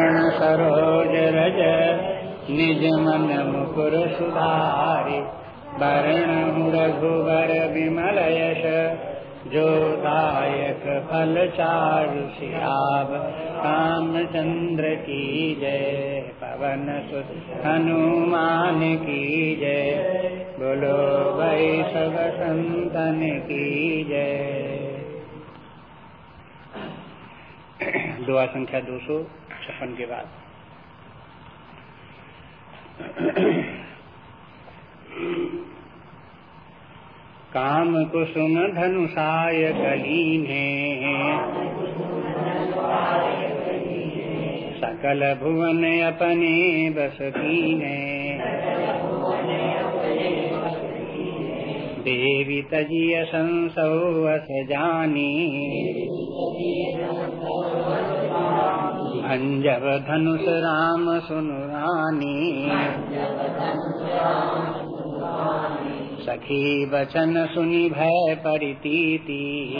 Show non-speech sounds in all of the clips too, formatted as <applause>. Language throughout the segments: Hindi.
चरण सरोज रज, निज मन मुकुर सुधारि, वर्ण रघुवर विमल यश, जो दायक फल चारु श्याम रामचंद्र की जय, पवन सुत, हनुमान की जय। बोलो भाई सब संतन की जय। <clears throat> दुआ संख्या दो सौ छप्पन के बाद। काम कुसुम धनुषाय कलीने सकल भुवन अपने बस कीने देवी तजिय संसौ जानी। भंजब धनुष राम सुनु रानी। सखी बचन सुनि भय परितीति।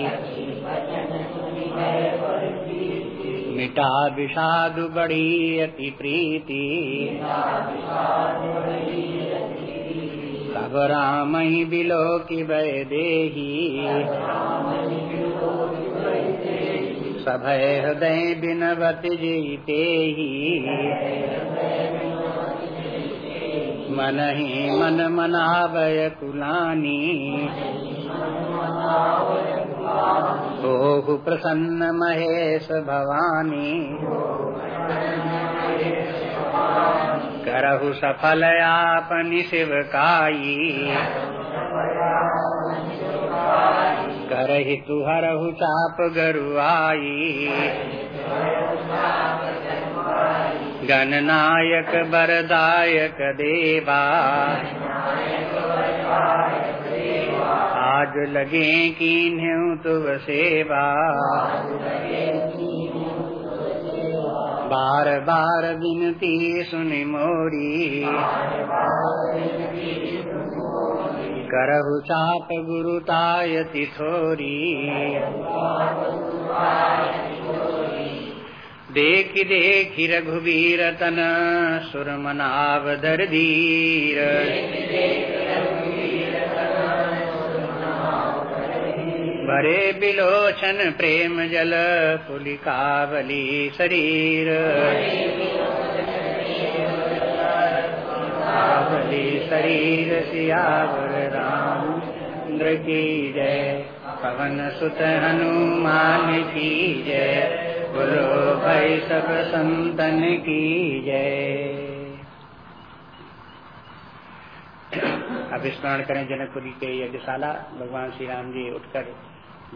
मिटा विषाद बड़ी अति प्रीति। तब राम ही बिलो की वय देही। सभय हृदय बिनवत जीते ही। मन ही मन मनावय कुलानी। ओहु प्रसन्न महेश भवानी। करहु सफल आपनि शिवकाई। करहि तुहरहु चाप गरुआई। गणनायक बरदायक देवा। आज लगे की तुव सेवा। बार बार विनती सुनि मोरी। करहु चाप गुरुतायति थोरी। देख देख रघुवीर तन सुरमनावधर धीर भरे बिलोचन प्रेम जल पुलिकावली शरीर। कावली शरीर सियावर राम। इंद्र की जय। पवन सुत हनुमान की जय। बोलो भाई सब संतन की जय। अब स्मरण करें जनकपुरी के यज्ञशाला। भगवान श्री राम जी उठकर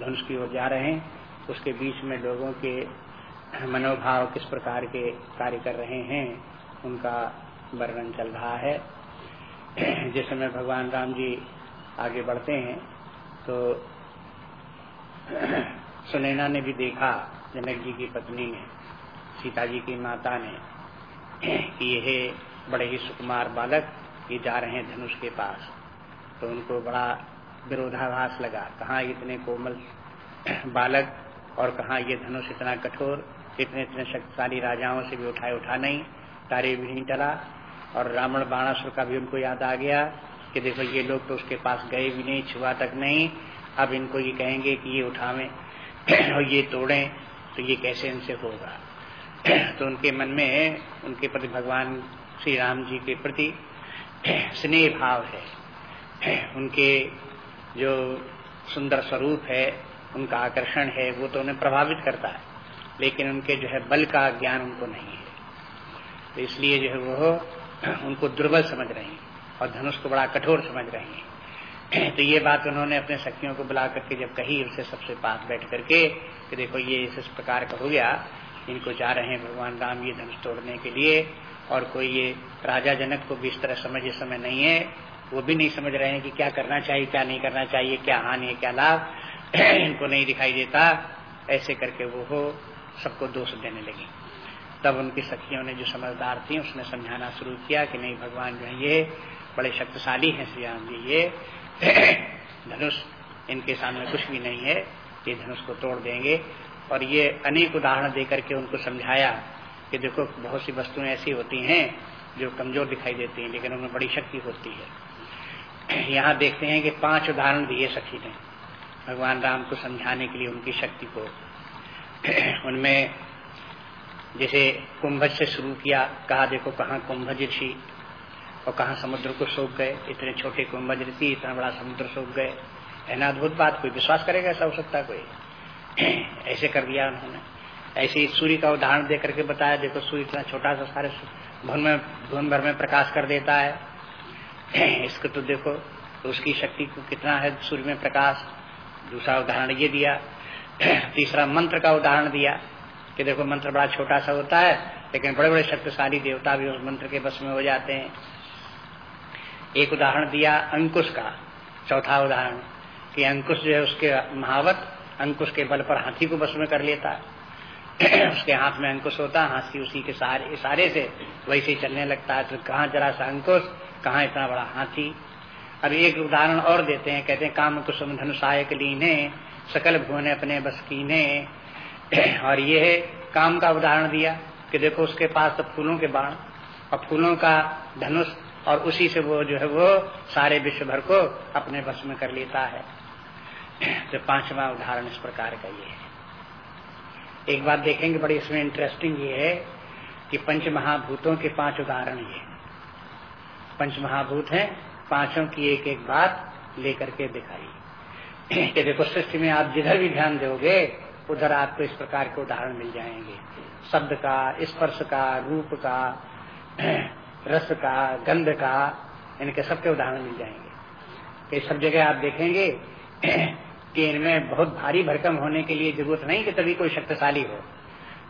धनुष की ओर जा रहे हैं। उसके बीच में लोगों के मनोभाव किस प्रकार के कार्य कर रहे हैं, उनका वर्णन चल रहा है। जिस समय भगवान राम जी आगे बढ़ते हैं तो सुनैना ने भी देखा, जनक जी की पत्नी ने, सीता जी की माता ने, कि यह बड़े ही सुकुमार बालक ये जा रहे हैं धनुष के पास। तो उनको बड़ा विरोधाभास लगा, कहा इतने कोमल बालक और कहा ये धनुष इतना कठोर, इतने इतने शक्तिशाली राजाओं से भी उठाए उठा नहीं कार्य भी नहीं टला और रावण बाणासुर का भी उनको याद आ गया कि देखो ये लोग तो उसके पास गए भी नहीं, छुआ तक नहीं। अब इनको ये कहेंगे कि ये उठावे <clears throat> और ये तोड़े तो ये कैसे इनसे होगा? <clears throat> तो उनके मन में, उनके प्रति भगवान श्री राम जी के प्रति <clears throat> स्नेह भाव है। उनके जो सुंदर स्वरूप है, उनका आकर्षण है, वो तो उन्हें प्रभावित करता है, लेकिन उनके जो है बल का ज्ञान उनको नहीं है। तो इसलिए जो है वो उनको दुर्बल समझ रहे हैं और धनुष को बड़ा कठोर समझ रहे हैं। तो ये बात उन्होंने अपने शक्तियों को बुला करके जब कही, उनसे सबसे पास बैठ करके कि देखो ये इस प्रकार का हो गया, इनको जा रहे हैं भगवान राम ये धनुष तोड़ने के लिए और कोई ये राजा जनक को भी इस तरह समझ इस समय नहीं है, वो भी नहीं समझ रहे हैं कि क्या करना चाहिए, क्या नहीं करना चाहिए, क्या हानि है, क्या लाभ। <clears throat> इनको नहीं दिखाई देता, ऐसे करके वो हो, सबको दोष देने लगी। तब उनकी सखियों ने जो समझदार थी, उसने समझाना शुरू किया कि नहीं, भगवान जो है, ये बड़े शक्तिशाली हैं श्री राम जी। ये <clears throat> धनुष इनके सामने कुछ भी नहीं है, ये धनुष को तोड़ देंगे। और ये अनेक उदाहरण देकर के उनको समझाया कि देखो, बहुत सी वस्तुएँ ऐसी होती हैं जो कमज़ोर दिखाई देती हैं, लेकिन उनमें बड़ी शक्ति होती है। <clears throat> यहाँ देखते हैं कि पाँच उदाहरण दिए सखी ने। भगवान राम को समझाने के लिए उनकी शक्ति को। <clears throat> उनमें जैसे कुंभज से शुरू किया, कहा देखो कहाँ कुंभज ऋषि। और कहा समुद्र को सूख गए, इतने छोटे कुंभज ऋषि, इतना बड़ा समुद्र सूख गए। है ना अद्भुत बात, कोई विश्वास करेगा ऐसा हो सकता कोई? <clears throat> ऐसे कर दिया उन्होंने। ऐसे सूर्य का उदाहरण दे करके बताया, देखो सूर्य इतना छोटा सा सारे भून में भून भर में प्रकाश कर देता है। <clears throat> इसको तो देखो तो उसकी शक्ति को कितना है सूर्य में प्रकाश। दूसरा उदाहरण ये दिया। <clears throat> तीसरा मंत्र का उदाहरण दिया। कि देखो मंत्र बड़ा छोटा सा होता है, लेकिन बड़े बड़े शक्तिशाली देवता भी उस मंत्र के बस में हो जाते हैं। एक उदाहरण दिया अंकुश का, चौथा उदाहरण, कि अंकुश जो है उसके महावत, अंकुश के बल पर हाथी को बस में कर लेता है। <clears throat> उसके हाथ में अंकुश होता है हाथी उसी के सारे इशारे से वैसे ही चलने लगता है। तो कहाँ जरा सा अंकुश, कहाँ इतना बड़ा हाथी? अब एक उदाहरण और देते हैं, कहते हैं, काम कुसुम धनुषायक लीने, सकल भुवन अपने बस कीने <coughs> और ये है, काम का उदाहरण दिया कि देखो उसके पास तो फूलों के बाण और फूलों का धनुष और उसी से वो जो है वो सारे विश्व भर को अपने बस में कर लेता है। <coughs> तो पांचवा उदाहरण इस प्रकार का ये है। एक बात देखेंगे, बड़ी इसमें इंटरेस्टिंग ये है कि पंच महाभूतों के पाँच उदाहरण ये पंच महाभूत हैं, पाँचों की एक एक बात लेकर के दिखाई। <coughs> कि देखो, सृष्टि में आप जिधर भी ध्यान दोगे उधर आपको इस प्रकार के उदाहरण मिल जाएँगे। शब्द का, स्पर्श का, रूप का, <clears throat> रस का, गंध का, इनके सबके उदाहरण मिल जाएँगे। कि सब जगह आप देखेंगे <clears throat> कि इनमें बहुत भारी भरकम होने के लिए ज़रूरत नहीं कि तभी कोई शक्तिशाली हो।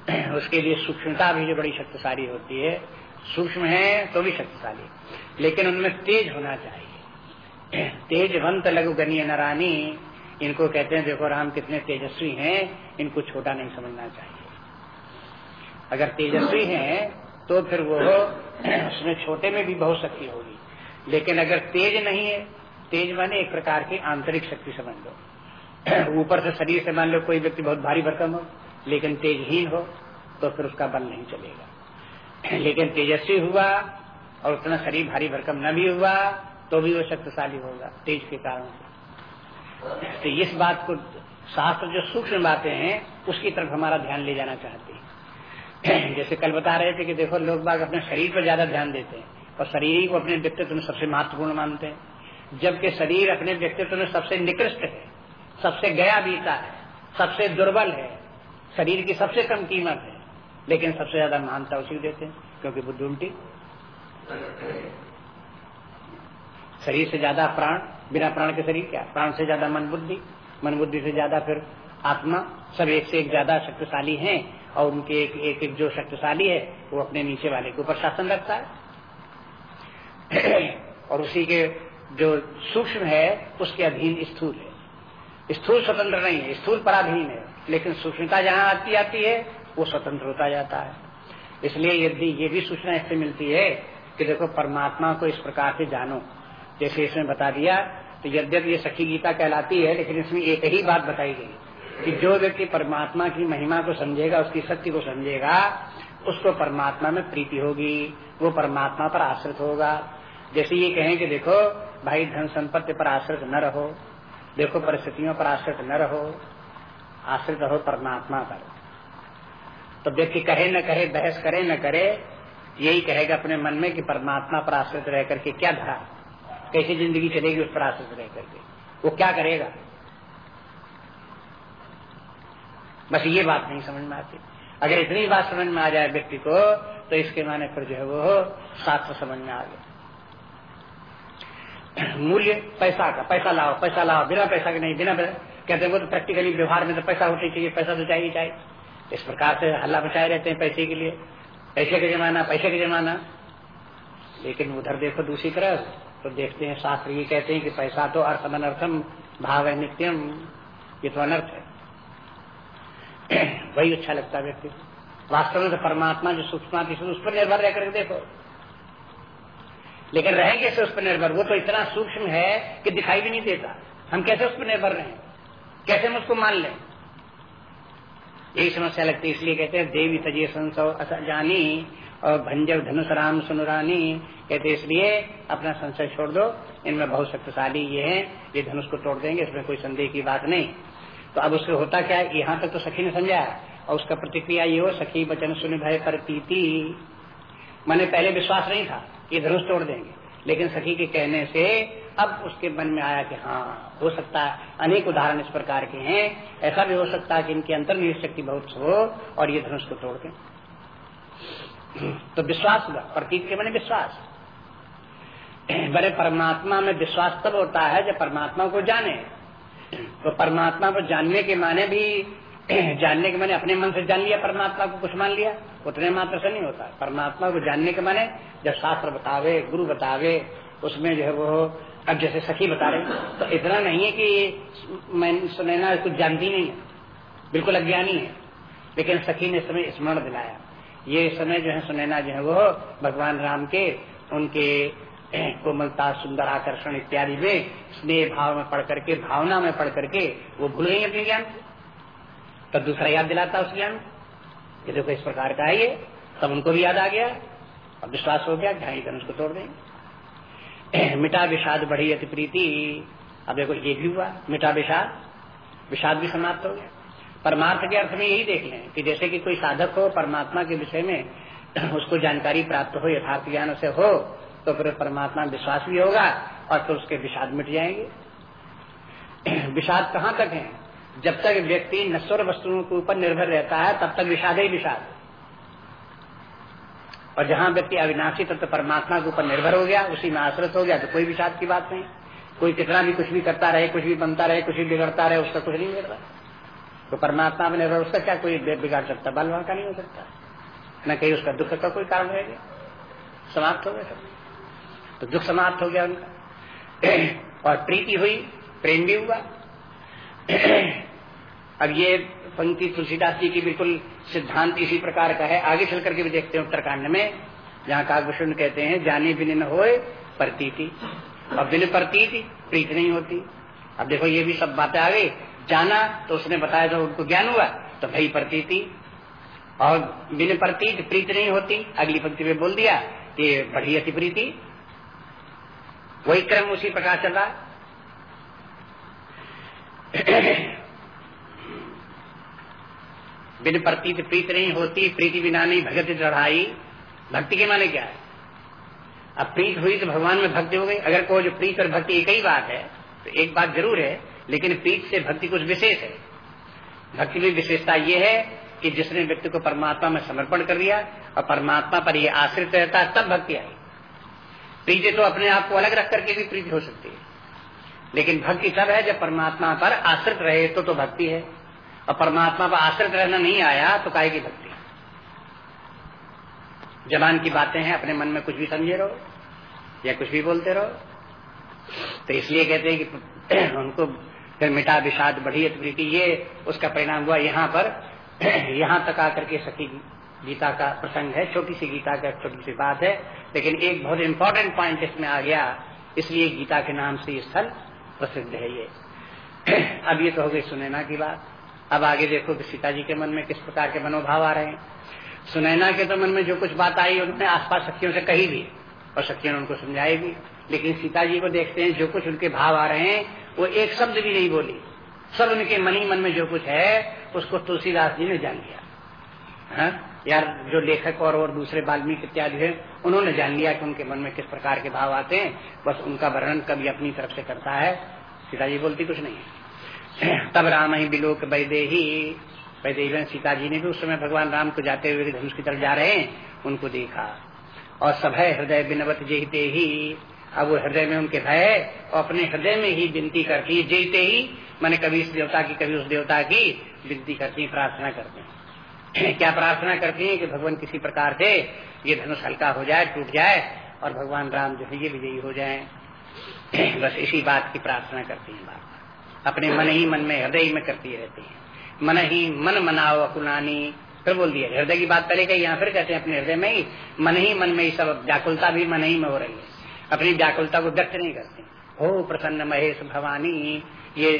<clears throat> उसके लिए सूक्ष्मता भी जो बड़ी शक्तिशाली होती है, सूक्ष्म है तो भी शक्तिशाली, लेकिन उनमें तेज होना चाहिए। तेजवंत लघु गनीय नरानी इनको कहते हैं, देखो राम कितने तेजस्वी हैं, इनको छोटा नहीं समझना चाहिए। अगर तेजस्वी हैं तो फिर वो उसमें छोटे में भी बहुत शक्ति होगी। लेकिन अगर तेज नहीं है, तेज माने एक प्रकार की आंतरिक शक्ति समझ लो। <clears throat> ऊपर से शरीर से मान लो कोई व्यक्ति बहुत भारी भरकम हो, लेकिन तेजहीन हो तो फिर उसका बल नहीं चलेगा। <clears throat> लेकिन तेजस्वी हुआ और उतना शरीर भारी भरकम न भी हुआ तो भी वो शक्तिशाली होगा, तेज के कारण। से तो इस बात को शास्त्र जो सूक्ष्म बातें हैं, उसकी तरफ़ हमारा ध्यान ले जाना चाहते हैं। <clears throat> जैसे कल बता रहे थे कि देखो, लोग बाग अपने शरीर पर ज़्यादा ध्यान देते हैं, और शरीर को अपने व्यक्तित्व में सबसे महत्वपूर्ण मानते हैं। जबकि शरीर अपने व्यक्तित्व में सबसे निकृष्ट है, सबसे गया बीता है, सबसे दुर्बल है, शरीर की सबसे कम कीमत है, लेकिन सबसे ज़्यादा महानता उसी देते हैं, क्योंकि बुद्धि उल्टी। शरीर से ज़्यादा प्राण बिना प्राण के शरीर क्या प्राण से ज़्यादा मन बुद्धि मन बुद्धि से ज़्यादा फिर आत्मा सब एक से एक ज़्यादा शक्तिशाली हैं और उनके एक एक, एक जो शक्तिशाली है वो अपने नीचे वाले के ऊपर शासन रखता है। <clears throat> और उसी के जो सूक्ष्म है उसके अधीन स्थूल है। स्थूल स्वतंत्र नहीं है स्थूल पराधीन है लेकिन सूक्ष्मता जहाँ आती आती है वो स्वतंत्र होता जाता है। इसलिए यदि ये भी सूचना इससे मिलती है कि देखो परमात्मा को इस प्रकार से जानो जैसे इसमें बता दिया तो यद्यप ये सखी गीता कहलाती है, लेकिन इसमें एक ही बात बताई गई कि जो व्यक्ति परमात्मा की महिमा को समझेगा, उसकी शक्ति को समझेगा, उसको परमात्मा में प्रीति होगी, वो परमात्मा पर आश्रित होगा। जैसे ये कहें कि देखो, भाई धन संपत्ति पर आश्रित न रहो, देखो परिस्थितियों पर आश्रित न रहो, आश्रित रहो परमात्मा पर। तो व्यक्ति कहे न कहे, बहस करे न करे, यही कहेगा अपने मन में कि परमात्मा पर आश्रित रह करके क्या धरा? कैसी ज़िंदगी चलेगी उस पर आश्रित रह करके वो क्या करेगा? बस ये बात नहीं समझ में आती। अगर इतनी बात समझ में आ जाए व्यक्ति को तो इसके माने पर जो है वो शास्त्र समझ में आ गया। मूल्य, पैसा का, पैसा लाओ पैसा लाओ, बिना पैसा के नहीं, बिना कहते हैं वो तो प्रैक्टिकली व्यवहार में तो पैसा होना चाहिए, पैसा तो चाहिए चाहिए। इस प्रकार से हल्ला बचाए रहते हैं पैसे के लिए। पैसे का जमाना, पैसे का जमाना। लेकिन उधर देखो दूसरी तरफ़ तो देखते हैं, शास्त्र ये कहते हैं कि पैसा तो अर्थम अनर्थम भाव है नित्यम, ये तो अनर्थ है। <clears throat> वही अच्छा लगता है व्यक्ति वास्तव में तो परमात्मा जो सूक्ष्म उस पर निर्भर रह करके देखो। लेकिन रहे कैसे उस पर निर्भर। वो तो इतना सूक्ष्म है कि दिखाई भी नहीं देता। हम कैसे उस पर निर्भर रहे? कैसे हम उसको मान लें? यही समस्या लगती है, इसलिए कहते हैं, देवी तजे संसव जानी और भंजर धनुष राम सुनुरानी कहते इसलिए अपना संशय छोड़ दो, इनमें बहुत शक्तिशाली ये है, ये धनुष को तोड़ देंगे, इसमें कोई संदेह की बात नहीं। तो अब उससे होता क्या है, यहाँ तक तो सखी ने समझा, और उसका प्रतिक्रिया ये हो, सखी वचन सुन भय पर पीती। मैंने पहले विश्वास नहीं था कि धनुष तोड़ देंगे, लेकिन सखी के कहने से अब उसके मन में आया कि हाँ हो सकता है, अनेक उदाहरण इस प्रकार के हैं। ऐसा भी हो सकता है कि इनकी अंतर्निहित शक्ति बहुत हो और ये धनुष को तोड़ दें। तो विश्वास हुआ, प्रतीक के मैंने विश्वास। बड़े परमात्मा में विश्वास तब होता है जब परमात्मा को जाने। तो परमात्मा को जानने के माने भी, जानने के माने अपने मन से जान लिया, परमात्मा को कुछ मान लिया, उतने मात्र से नहीं होता। परमात्मा को जानने के माने जब शास्त्र बतावे, गुरु बतावे, उसमें जो है वो अब जैसे सखी बता रहे तो इतना नहीं है कि मैं सुनैना कुछ जानती नहीं है। बिल्कुल अज्ञानी है। लेकिन सखी ने समय स्मरण दिलाया। ये समय जो है सुनैना जो है वो भगवान राम के, उनके कोमलता, सुंदर आकर्षण इत्यादि में, स्नेह भाव में पढ़ करके भावना में पढ़ करके वो भूल गई अपने ज्ञान तब दूसरा याद दिलाता उस ज्ञान ये देखो इस प्रकार का है ये। तब उनको भी याद आ गया। अब विश्वास हो गया ढाई धनुष उसको तोड़ देंगे। मिटा विषाद बढ़ी अति प्रीति। अब देखो ये भी हुआ, मिटा विषाद। विषाद भी समाप्त हो गया। परमार्थ के अर्थ में यही देख लें कि जैसे कि कोई साधक हो, परमात्मा के विषय में <clears throat> उसको जानकारी प्राप्त हो, यथार्थ ज्ञान से हो तो फिर परमात्मा विश्वास भी होगा और फिर उसके विषाद मिट जाएँगे। <clears throat> विषाद कहाँ तक है? जब तक व्यक्ति नश्वर वस्तुओं के ऊपर निर्भर रहता है, तब तक विषाद ही विषाद। और जहाँ व्यक्ति अविनाशी, तब तत्व परमात्मा के ऊपर निर्भर हो गया, उसी में आश्रित हो गया तो कोई विषाद की बात नहीं। कोई कितना भी कुछ भी करता रहे, कुछ भी बनता रहे, कुछ भी बिगड़ता रहे, उसका कुछ नहीं बिगड़ता तो परमात्मा में निर्भर उसका क्या कोई बिगाड़ सकता? बल वहाँ का नहीं हो सकता। न कहीं उसका दुख का कोई कारण रहेगा समाप्त हो गया सब। तो दुख समाप्त हो गया उनका। <clears throat> और प्रीति हुई, प्रेम भी हुआ। <clears throat> अब ये पंक्ति तुलसीदास जी की बिल्कुल सिद्धांत इसी प्रकार का है। आगे चल करके भी देखते हैं उत्तरकांड में, जहाँ काकभूषण कहते हैं, जाने बिन न हो प्रतीति। और बिन प्रतीति, प्रीति नहीं होती। अब देखो ये भी सब बातें आ गई। जाना तो उसने बताया जो उनको ज्ञान हुआ तो भई प्रतीति। और बिन प्रतीत प्रीत नहीं होती, अगली पंक्ति में बोल दिया कि बढ़ी अति प्रीति। वही क्रम उसी प्रकार चल बिन प्रतीत प्रीत नहीं होती, प्रीति बिना नहीं भगत चढ़ाई। भक्ति के माने क्या? है अब प्रीत हुई तो भगवान में भक्ति हो गई। अगर कोई जो प्रीत और भक्ति एक ही बात है तो एक बात ज़रूर है लेकिन पीठ से भक्ति कुछ विशेष है। भक्ति में विशेषता यह है कि जिसने व्यक्ति को परमात्मा में समर्पण कर दिया और परमात्मा पर यह आश्रित रहता है, तब भक्ति आई प्रीति तो अपने आप को अलग रख करके भी प्रीति हो सकती है। लेकिन भक्ति तब है जब परमात्मा पर आश्रित रहे तो तो भक्ति है। और परमात्मा पर आश्रित रहना नहीं आया तो काय की भक्ति? जबान की बातें हैं, अपने मन में कुछ भी समझे रहो, या कुछ भी बोलते रहो। तो इसलिए कहते हैं कि उनको फिर मिटा विषाद बढ़ी प्रीति ये उसका परिणाम हुआ यहाँ पर। <clears throat> यहाँ तक आकर के सखी गीता का प्रसंग है, छोटी सी गीता का छोटी सी बात है। लेकिन एक बहुत इम्पोर्टेंट पॉइंट इसमें आ गया, इसलिए गीता के नाम से स्थल प्रसिद्ध है ये। <clears throat> अब ये तो हो गई सुनैना की बात। अब आगे देखो कि सीता जी के मन में किस प्रकार के मनोभाव आ रहे हैं। सुनैना के तो मन में जो कुछ बात आई उन्होंने आसपास शक्तियों से कही भी, और शक्तियों ने उनको समझाई भी। लेकिन सीता जी को देखते हैं, जो कुछ उनके भाव आ रहे हैं वो एक शब्द भी नहीं बोली। सब उनके मन ही मन में जो कुछ है, उसको तुलसीदास जी ने जान लिया। हा? यार, जो लेखक और और दूसरे वाल्मीकि इत्यादि है, उन्होंने जान लिया कि उनके मन में किस प्रकार के भाव आते हैं। बस उनका वर्णन कभी अपनी तरफ़ से करता है। सीता जी बोलती कुछ नहीं है। <clears throat> तब राम ही बिलोक वैदेही। वैदेही वैदे सीता जी ने भी उस समय भगवान राम को जाते हुए धनुष की तरफ़ जा रहे हैं। उनको देखा। और सभय हृदय बिनवत जयते ही अब वो हृदय में उनके भय और अपने हृदय में ही विनती करती है, जीते ही। मैंने कभी इस देवता की, कभी उस देवता की विनती करती है, प्रार्थना करते हैं। <clears throat> क्या प्रार्थना करती है कि भगवान किसी प्रकार से ये धनुष हल्का हो जाए, टूट जाए और भगवान राम जो है ये विजयी हो जाए। <clears throat> बस इसी बात की प्रार्थना करती है बात अपने मन ही मन में, हृदय में करती रहती है। मन ही मन मनाओ अकुलानी। फिर बोल दिया हृदय की बात कही, यहाँ फिर कहते हैं, अपने हृदय में ही, मन ही मन में ही सब, व्याकुलता भी मन ही में हो रही है। अपनी व्याकुलता को व्यक्त नहीं करते। हो प्रसन्न महेश भवानी, ये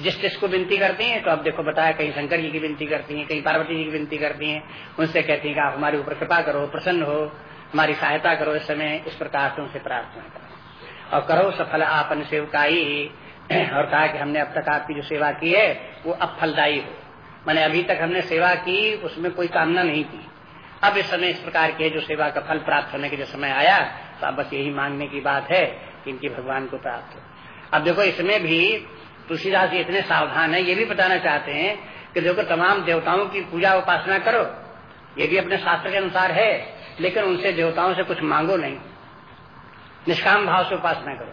जिस जिस को विनती करती हैं तो अब देखो बताया कहीं शंकर जी की विनती करती हैं, कहीं पार्वती जी की विनती करती हैं, उनसे कहती हैं कि आप हमारे ऊपर कृपा करो, प्रसन्न हो, हमारी सहायता करो, इस समय इस प्रकार से उनसे प्रार्थना करो। और करो सफल आपन सेवकाई, और कहा कि हमने अब तक आपकी जो सेवा की है, वो अब फलदायी हो। मैंने अभी तक हमने सेवा की, उसमें कोई कामना नहीं की। अब इस समय इस प्रकार के जो सेवा का फल प्राप्त होने के जो समय आया तो बस यही मांगने की बात है कि इनकी भगवान को प्राप्त हो। अब देखो, इसमें भी तुलसीदास जी इतने सावधान है, ये भी बताना चाहते हैं कि देखो, तमाम देवताओं की पूजा उपासना करो। ये भी अपने शास्त्र के अनुसार है, लेकिन उनसे देवताओं से कुछ मांगो नहीं। निष्काम भाव से उपासना करो।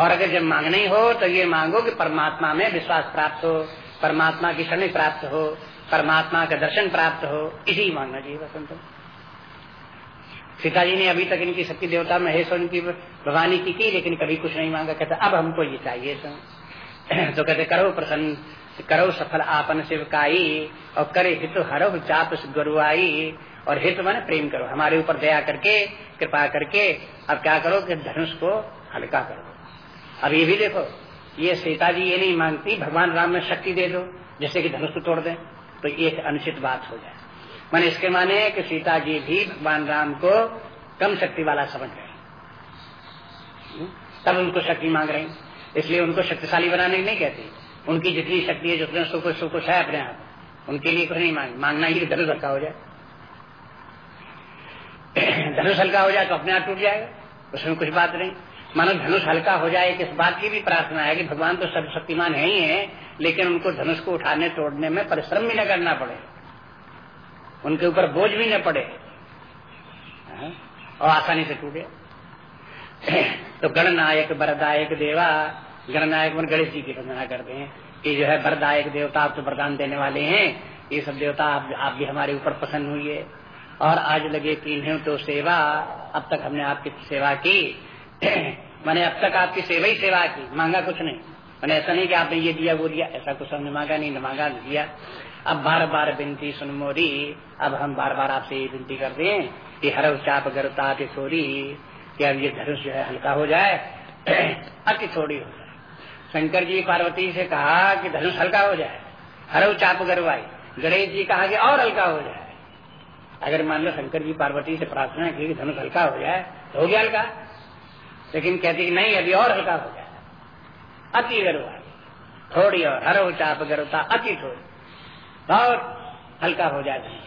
और अगर जब मांगना ही तो ये मांगो कि परमात्मा में विश्वास प्राप्त हो, परमात्मा की शनि प्राप्त हो, परमात्मा का दर्शन प्राप्त हो। इसी मांगना चाहिए बसंत सीता जी ने अभी तक इनकी शक्ति देवता महेश और इनकी भवानी की की, लेकिन कभी कुछ नहीं मांगा। कहते, अब हमको ये चाहिए <clears throat> तो कहते, करो प्रसन्न, करो सफल आपन शिवकाई, और करे हित हरो चाप गुरुआई, और हित मन प्रेम करो। हमारे ऊपर दया करके, कृपा करके, अब क्या करो कि धनुष को हल्का करो। अब ये भी देखो, ये सीता जी ये नहीं मांगती, भगवान राम में शक्ति दे दो, जैसे कि धनुष को तोड़ दें तो एक अनुचित बात हो जाए। मैंने इसके माने कि सीता जी भी भगवान राम को कम शक्ति वाला समझ रहे हम्म? तब उनको शक्ति मांग रही इसलिए उनको शक्तिशाली बनाने नहीं कहती। उनकी जितनी शक्ति है, जितने सुख सुख है अपने आप, उनके लिए कुछ नहीं मांग, मांगना ही धनुष हल्का हो जाए। <coughs> धनुष हल्का हो जाए तो अपने आप टूट जाएगा। उसमें कुछ बात नहीं। मानो धनुष हल्का हो जाए किस बात की भी प्रार्थना है कि भगवान तो सब शक्तिमान है ही है, लेकिन उनको धनुष को उठाने, तोड़ने में परिश्रम भी न करना पड़े। उनके ऊपर बोझ भी न पड़े। हाँ? और आसानी से टूटे। तो गणनायक वरदायक देवा गणनायक मन गणेश जी की वंदना करते हैं कि जो है वरदायक देवता आप तो वरदान देने वाले हैं। ये सब देवता आप, आप भी हमारे ऊपर पसंद हुई और आज लगे कि इन्हें तो सेवा। अब तक हमने आपकी सेवा की। मैंने अब तक आपकी सेवा ही सेवा की मांगा कुछ नहीं। मैंने ऐसा नहीं कि आपने ये दिया वो दिया ऐसा कुछ हमने मांगा नहीं मांगा दिया। अब बार बार विनती सुन मोरी, अब हम बार बार आपसे ये विनती कर हैं कि हर चाप गरता छोरी कि अब ये धनुष जो है हल्का हो जाए, <clears throat> अति थोड़ी हो जाए। शंकर जी पार्वती से कहा कि धनुष हल्का हो जाए हर चाप गरवाई गणेश जी कहा कि और हल्का हो जाए। अगर मान लो शंकर जी पार्वती से प्रार्थना की धनुष हल्का हो जाए तो हो गया हल्का। लेकिन कहती कि नहीं, अभी और हल्का हो जाए। अति गरुआ थोड़ी और हर चाप गरुता अति थोड़ी। बहुत हल्का हो जाए।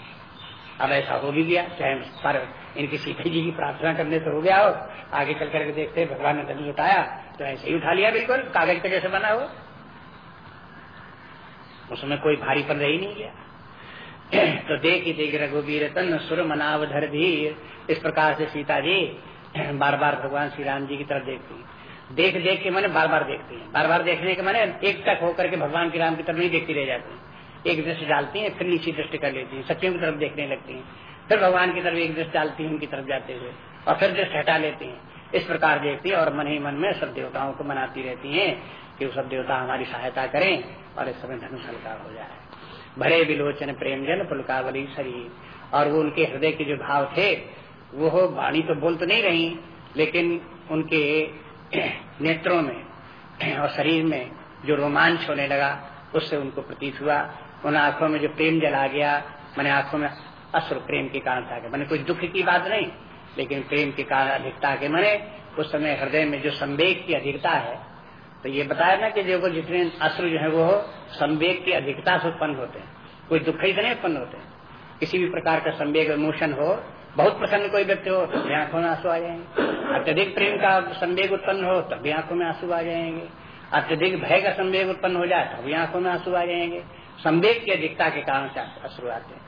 अब ऐसा हो भी गया, चाहे पर इनकी सीता जी की प्रार्थना करने से हो गया हो, आगे चल करके देखते भगवान ने धनुष उठाया तो ऐसे ही उठा लिया बिल्कुल, कागज़ का जैसे बना हो। उसमें कोई भारीपन रह ही नहीं गया। <clears throat> तो देख ही देख रघुवीर, तन सुर मनाव धर। धीर इस प्रकार से सीता जी <clears throat> बार बार भगवान श्री राम जी की तरफ़ देखती है। देख देख के मैंने बार बार देखती है। बार बार देखने के मैंने एक तक होकर के भगवान श्री राम की तरफ़ नहीं देखती रह जाती। एक दृष्टि डालती है, फिर नीचे दृष्टि कर लेती है, सत्यों की तरफ़ देखने लगती है। फिर भगवान की तरफ़ एक दृष्टि डालती है, उनकी तरफ़ जाते हुए। और फिर दृष्टि हटा लेती है। इस प्रकार देखती है और मन ही मन में सब देवताओं को मनाती रहती है कि वो सब देवता हमारी सहायता करें और इस समय धनुष हल्का हो जाए। भरे विलोचन, प्रेम जन पुलकावली शरीर। और वो उनके हृदय के जो भाव थे, वो वाणी तो बोल तो नहीं रही, लेकिन उनके <clears throat> नेत्रों में और शरीर में जो रोमांच होने लगा, उससे उनको प्रतीत हुआ उन आँखों में जो प्रेम जला गया, मैंने आँखों में अश्रु प्रेम के कारण था मैंने कोई दुख की बात नहीं, लेकिन प्रेम के कारण अधिकता के मैंने उस समय हृदय में जो संवेग की अधिकता है तो ये बताया ना कि देखो जितने अश्रु जो है वो संवेग की अधिकता से उत्पन्न होते हैं, कोई दुख ही से नहीं उत्पन्न होते। किसी भी प्रकार का संवेग इमोशन हो, बहुत प्रसन्न कोई व्यक्ति हो, तब भी आँखों में आँसू आ जाएँगे। अत्यधिक प्रेम का संवेग उत्पन्न हो, तब भी आँखों में आँसू आ जाएँगे। अत्यधिक भय का संवेग उत्पन्न हो जाए, तब भी आँखों में आँसू आ जाएँगे। संवेग की अधिकता के कारण से अश्रु आते हैं।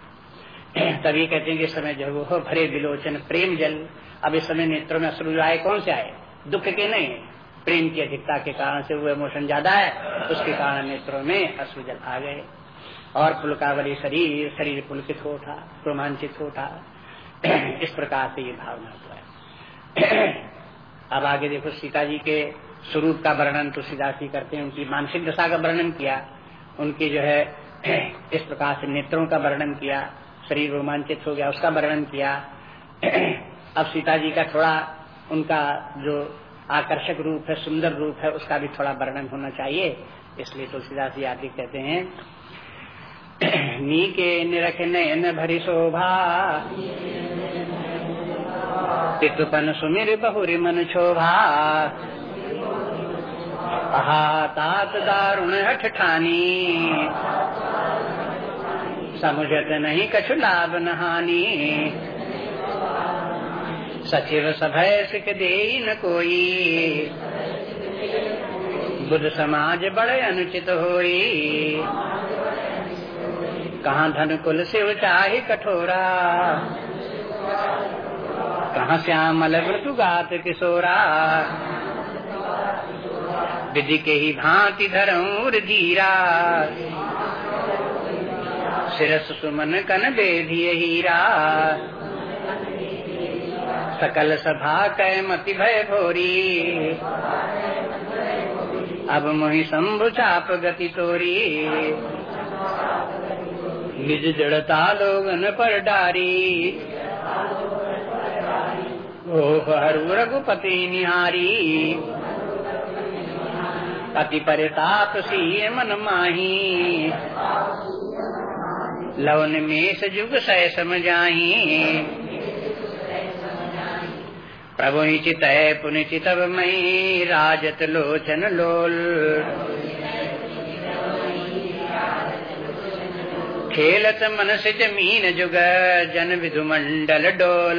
<clears throat> तभी कहते हैं कि समय जो वो भरे विलोचन, प्रेम जल, अब इस समय नेत्रों में अश्रु आए, कौन से आए? दुख के नहीं। प्रेम की अधिकता के कारण से वो इमोशन ज़्यादा है, उसके कारण नेत्रों में अश्रु जल आ गए। और पुलकावली शरीर शरीर पुलकित हो था रोमांचित हो था <clears throat> इस प्रकार से ये भावना हुआ है। <clears throat> अब आगे देखो सीता जी के स्वरूप का वर्णन तो सीधा जी करते हैं, उनकी मानसिक दशा का वर्णन किया। उनकी जो है, इस प्रकार से नेत्रों का वर्णन किया, शरीर रोमांचित हो गया, उसका वर्णन किया। अब सीता जी का थोड़ा उनका जो आकर्षक रूप है, सुंदर रूप है, उसका भी थोड़ा वर्णन होना चाहिए। इसलिए तुलसीदास जी आदि कहते हैं, नीके निरख नयन भरी शोभा तितुपन सुमिर बहुरी मन शोभा तात दारुण हठ ठानी। समुझत नहीं कछु लाभ नहानी। सचिव सभय सिख दे न कोई। बुद्ध समाज बड़े अनुचित होई। कहाँ धन कुल शिव चाहे कठोरा। कहाँ श्यामल मृत्यु गात किशोरा। विधि के ही भांति धरूर धीरा सिरस सुमन कन बेधिय हीरा। सकल सभा कै मति भय भोरी। अब मोहि शंभु चाप गति तोरी। निज जड़ता लोगन पर डारी। ओ हरु रघुपति निहारी। अति परिताप सी मन माही। लवन में सजुग सह समझाही। प्रभु चित पुनि चितव मई राजत लोचन लोल। खेलत मन से ज़मीन जुग, जन विधु मंडल डोल।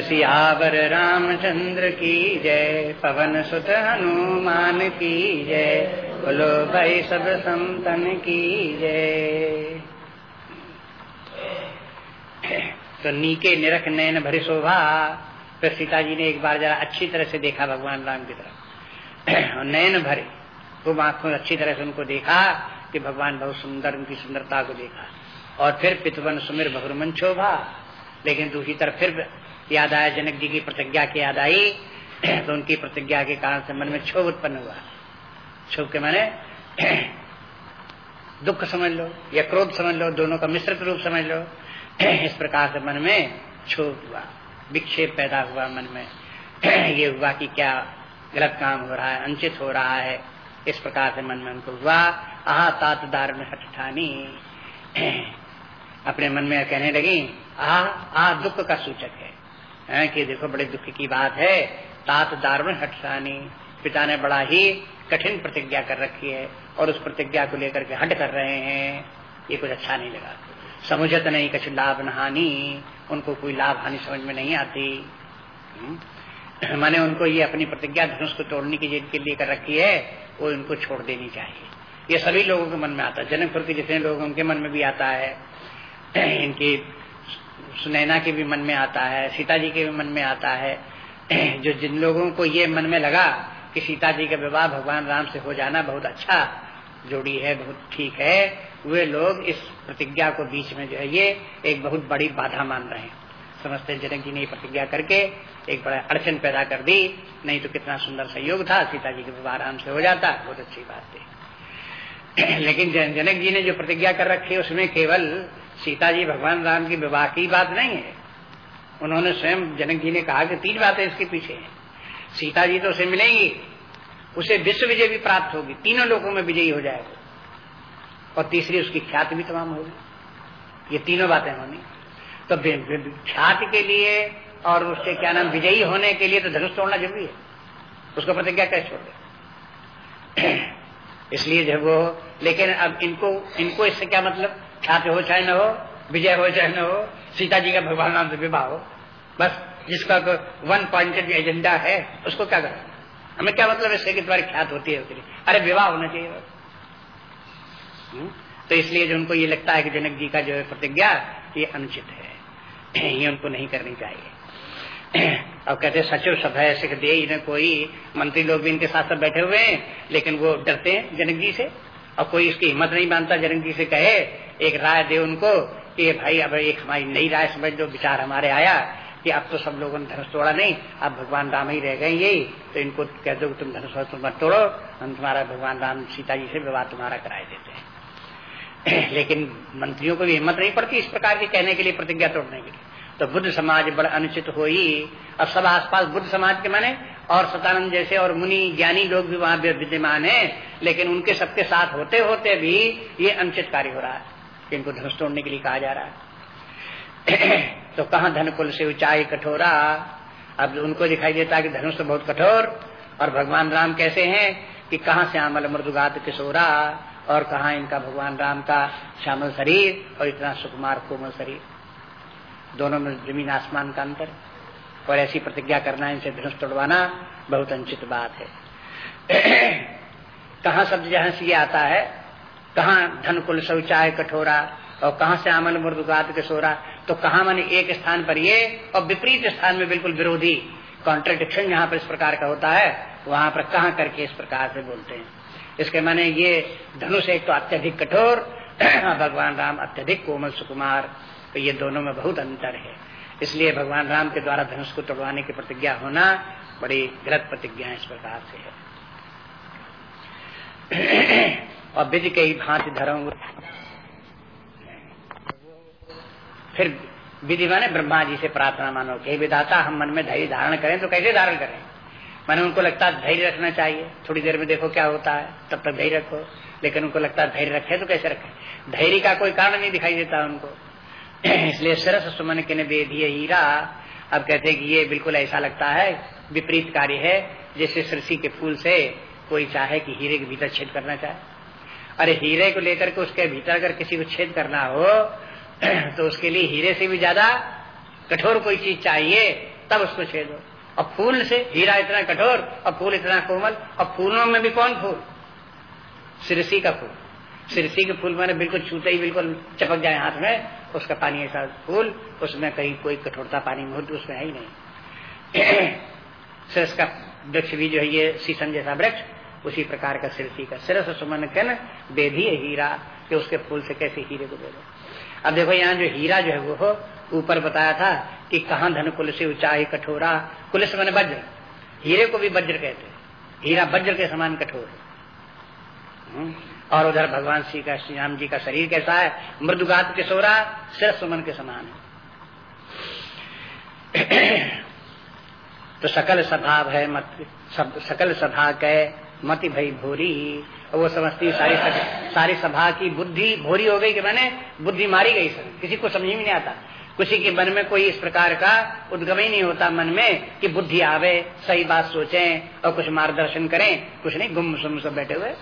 सियावर रामचंद्र की जय, पवन सुत हनुमान की जय, बोलो भाई सब संतन की जय। तो नीके निरख नयन भरी शोभा फिर सीता जी ने एक बार जरा अच्छी तरह से देखा भगवान राम की तरफ़। और नयन भरे, वो आँखों अच्छी तरह से उनको देखा कि भगवान बहुत सुंदर, उनकी सुंदरता को देखा। और फिर पितवन सुमिर भगुरमन शोभा, लेकिन दूसरी तरफ़ फिर याद आया जनक जी की प्रतिज्ञा की याद आई तो उनकी प्रतिज्ञा के कारण से मन में क्षोभ उत्पन्न हुआ। क्षोभ के माने दुख समझ लो या क्रोध समझ लो दोनों का मिश्रित रूप समझ लो इस प्रकार से मन में क्षोभ हुआ विक्षेप पैदा हुआ मन में। ये हुआ कि क्या गलत काम हो रहा है अंचित हो रहा है इस प्रकार से मन में उनको हुआ। आह तात दार में हठानी अपने मन में कहने लगी आह आ दुख का सूचक है, है कि देखो बड़े दुख की बात है। तात दार में हठानी पिता ने बड़ा ही कठिन प्रतिज्ञा कर रखी है और उस प्रतिज्ञा को लेकर के हट कर रहे हैं। ये कुछ अच्छा नहीं लगा। समझत नहीं, कुछ लाभ हानि। उनको कोई लाभ हानि समझ में नहीं आती। मैंने उनको ये अपनी प्रतिज्ञा धनुष को तोड़ने की जिनके लिए कर रखी है, वो इनको छोड़ देनी चाहिए। ये सभी लोगों के मन में आता है। जनकपुर के जितने लोग उनके मन में भी आता है। इनकी सुनैना के भी मन में आता है सीता जी के भी मन में आता है। <clears throat> जो जिन लोगों को ये मन में लगा कि सीता जी का विवाह भगवान राम से हो जाना बहुत अच्छा जोड़ी है, बहुत ठीक है, वे लोग इस प्रतिज्ञा को बीच में जो है ये एक बहुत बड़ी बाधा मान रहे हैं। समझते जनक जी ने प्रतिज्ञा करके एक बड़ा अड़चन पैदा कर दी, नहीं तो कितना सुंदर सहयोग था सीता जी के विवाह आराम से हो जाता, बहुत अच्छी बात थी। <clears throat> लेकिन जनक जी ने जो प्रतिज्ञा कर रखी है, उसमें केवल सीता जी भगवान राम की विवाह की बात नहीं है। उन्होंने स्वयं जनक जी ने कहा कि तीन बातें इसके पीछे हैं। सीता जी तो उसे मिलेंगी। उसे विश्व विजय भी प्राप्त होगी। तीनों लोगों में विजयी हो जाएगा। और तीसरी उसकी ख्याति भी तमाम होगी। ये तीनों बातें होनी तो ख्याति के लिए और उसके क्या नाम, विजयी होने के लिए तो धनुष तोड़ना ज़रूरी है। उसको प्रतिज्ञा कैसे छोड़ दे? <clears throat> इसलिए जब वो लेकिन अब इनको इनको इससे क्या मतलब? ख्याति हो चाहे न हो, विजय हो चाहे न हो सीता जी का भगवान नाम से विवाह हो, बस जिसका वन पॉइंटेड एजेंडा है, उसको क्या करना? हमें क्या मतलब इससे कि तुम्हारी ख्यात होती है अरे विवाह होना चाहिए हम्म? तो इसलिए जो उनको ये लगता है कि जनक जी का जो है प्रतिज्ञा, ये अनुचित है। <clears throat> ये उनको नहीं करनी चाहिए। <clears throat> अब कहते सचिव सभा सिख दे कोई। मंत्री लोग भी इनके साथ सब बैठे हुए हैं, लेकिन वो डरते हैं जनक जी से। और कोई इसकी हिम्मत नहीं मानता जनक जी से कहे, एक राय दे उनको कि भाई, अब एक हमारी नई राय समझ लो, विचार हमारे आया कि अब तो सब लोगों ने धनुष तोड़ा नहीं, अब भगवान राम ही रह गए यही तो इनको कह दो तुम धनुष तुम मत तोड़ो, हम तुम्हारा, भगवान राम सीता जी से विवाह तुम्हारा कराए देते हैं। <clears throat> लेकिन मंत्रियों को भी हिम्मत नहीं पड़ती इस प्रकार के कहने के लिए, प्रतिज्ञा तोड़ने के लिए। तो बुद्ध समाज बड़ा अनुचित हो ही, अब सब आसपास बुद्ध समाज के माने और सतानंद जैसे और मुनि ज्ञानी लोग भी वहाँ विद्यमान है, लेकिन उनके सबके साथ होते होते भी ये अनुचित कार्य हो रहा है इनको धनुष तोड़ने के लिए कहा जा रहा है। <clears throat> तो कहा धन कुल से ऊंचाई कठोरा अब उनको दिखाई देता है कि धनुष तो बहुत कठोर, और भगवान राम कैसे हैं कि कहा श्यामल मृदुगात किशोरा, और कहा इनका भगवान राम का श्यामल शरीर और इतना सुकुमार कोमल शरीर। दोनों में ज़मीन आसमान का अंतर और ऐसी प्रतिज्ञा करना, इनसे धनुष तोड़वाना बहुत अनुचित बात है। <clears throat> कहा शब्द जहाँ से ये आता है, कहा धन कुल शौचाय कठोरा और कहा से अमल मुर्दुगात किशोरा तो कहा मैंने एक स्थान पर ये और विपरीत स्थान में बिल्कुल विरोधी कॉन्ट्रेडिक्शन जहाँ पर इस प्रकार का होता है, वहाँ पर कहा करके इस प्रकार से बोलते हैं। इसके माने ये धनुष एक तो अत्यधिक कठोर, <clears throat> भगवान राम अत्यधिक कोमल सुकुमार तो ये दोनों में बहुत अंतर है। इसलिए भगवान राम के द्वारा धनुष को तोड़वाने की प्रतिज्ञा होना बड़ी गलत प्रतिज्ञा इस प्रकार से। है और विधि के ही भांति धर्म फिर विधि माने ब्रह्मा जी से प्रार्थना मानो कि विधाता, हम मन में धैर्य धारण करें तो कैसे धारण करें? मैंने उनको लगता है धैर्य रखना चाहिए। थोड़ी देर में देखो क्या होता है, तब तक धैर्य रखो। लेकिन उनको लगता है धैर्य रखे तो कैसे रखे? धैर्य का कोई कारण नहीं दिखाई देता उनको। इसलिए सरस सुमन के ने दे हीरा अब कहते हैं कि ये बिल्कुल ऐसा लगता है विपरीत कार्य है, जैसे सरसी के फूल से कोई चाहे कि हीरे के भीतर छेद करना चाहे। अरे हीरे को लेकर के उसके भीतर अगर किसी को छेद करना हो तो उसके लिए हीरे से भी ज़्यादा कठोर कोई चीज़ चाहिए, तब उसको छेद हो। और फूल से हीरा इतना कठोर, और फूल इतना कोमल, और फूलों में भी कौन फूल? सिरसी का फूल। सिरसी के फूल मैंने बिल्कुल छूते ही बिल्कुल चपक जाए हाथ में, उसका पानी ऐसा फूल, उसमें कहीं कोई कठोरता पानी में होती उसमें है ही नहीं। <clears throat> सिरस का वृक्ष भी जो है ये शीशन जैसा वृक्ष, उसी प्रकार का सिरसी का सिरस सुमन कन बेधी हीरा, कि उसके फूल से कैसे हीरे को दे दो अब देखो यहाँ जो हीरा जो है वो ऊपर बताया था कि कहा धन कुल से ऊंचाई कठोरा कुलिस मैंने वज्र, हीरे को भी वज्र कहते हीरा वज्र के समान कठोर। और उधर भगवान श्री का श्री राम जी का शरीर कैसा है? मृदुगात किशोरा सिर सुमन के समान है। <clears throat> तो सकल स्वभाव है मत सब, सकल सभा के मति भई भोरी। वो समझती सारी सारी सभा की बुद्धि भोरी हो गई कि मैंने बुद्धि मारी गई सर किसी को समझ में नहीं आता। किसी के मन में कोई इस प्रकार का उद्गम ही नहीं होता मन में कि बुद्धि आवे सही बात सोचें और कुछ मार्गदर्शन करें। कुछ नहीं गुम सुम सब बैठे हुए।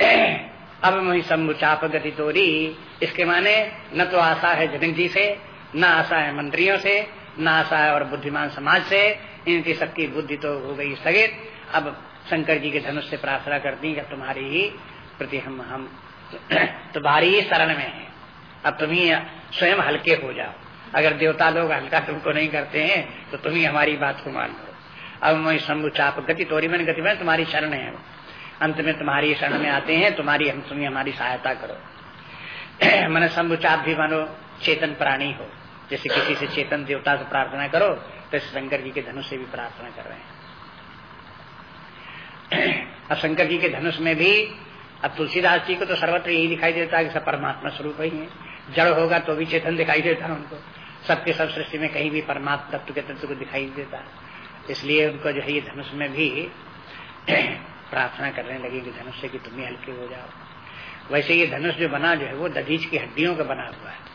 <coughs> अब वही चाप गति तोरी। इसके माने न तो आशा है जनक जी से, न आशा है मंत्रियों से, न आशा है और बुद्धिमान समाज से। इनकी सबकी बुद्धि तो हो गई स्थगित। अब शंकर जी के धनुष से प्रार्थना करती कि तुम्हारी ही प्रति हम हम <coughs> तुम्हारी ही शरण में है। अब तुम ही स्वयं हल्के हो जाओ। अगर देवता लोग हल्का तुमको नहीं करते हैं तो तुम ही हमारी बात को मान लो। अब वही शंभु चाप गति तोरी, मैंने गति में तुम्हारी शरण है। अंत में तुम्हारी शरण में आते हैं, तुम्हारी हम तुम्हें हमारी सहायता करो। <clears throat> मैंने शंभुचाप भी मानो चेतन प्राणी हो। जैसे किसी से चेतन देवता से प्रार्थना करो तो शंकर जी के धनुष से भी प्रार्थना कर रहे हैं। <clears throat> अब शंकर जी के धनुष में भी, अब तुलसीदास जी को तो सर्वत्र यही दिखाई देता है कि सब परमात्मा स्वरूप ही है। जड़ होगा तो भी चेतन दिखाई देता है उनको। सबके सब सृष्टि में कहीं भी परमात्मा तत्व के तत्व को दिखाई देता है। इसलिए उनको जो है ये धनुष में भी <clears throat> प्रार्थना करने लगे कि धनुष से कि तुम ही हल्के हो जाओ। वैसे ये धनुष जो बना जो है, वो दधीच की हड्डियों का बना हुआ है।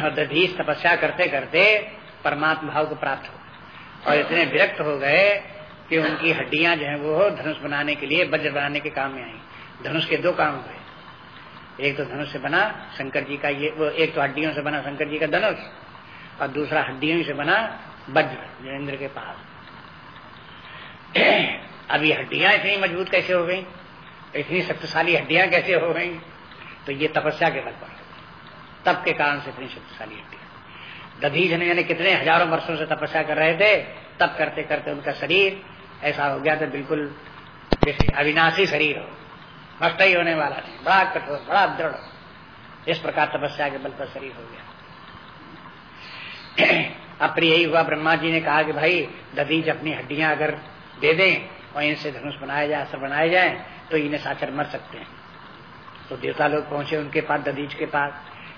<clears throat> और दधीच तपस्या करते करते परमात्मा भाव को प्राप्त हो और इतने विरक्त हो गए कि उनकी हड्डियाँ जो है, वो धनुष बनाने के लिए, वज्र बनाने के काम में आई। धनुष के दो काम हुए। एक तो धनुष से बना शंकर जी का ये, वो एक तो हड्डियों से बना शंकर जी का धनुष, और दूसरा हड्डियों से बना वज्र, जो इंद्र के पास। <clears throat> अब ये हड्डियाँ इतनी मज़बूत कैसे हो गई? इतनी शक्तिशाली हड्डियाँ कैसे हो गई? तो ये तपस्या के बल पर। तब के कारण से इतनी शक्तिशाली हड्डियाँ। दधीज ने यानी कितने हज़ारों वर्षों से तपस्या कर रहे थे तब करते करते उनका शरीर ऐसा हो गया था बिल्कुल जैसे अविनाशी शरीर हो। नष्ट ही होने वाला नहीं बड़ा कठोर, बड़ा दृढ़। इस प्रकार तपस्या के बल पर शरीर हो गया। <clears throat> यही हुआ ब्रह्मा जी ने कहा कि भाई दधीज अपनी हड्डियाँ अगर दे दें और इनसे धनुष बनाया जाए असर बनाए जाए तो इन्हें साक्षर मर सकते हैं। तो देवता लोग पहुँचे उनके पास ददीज के पास,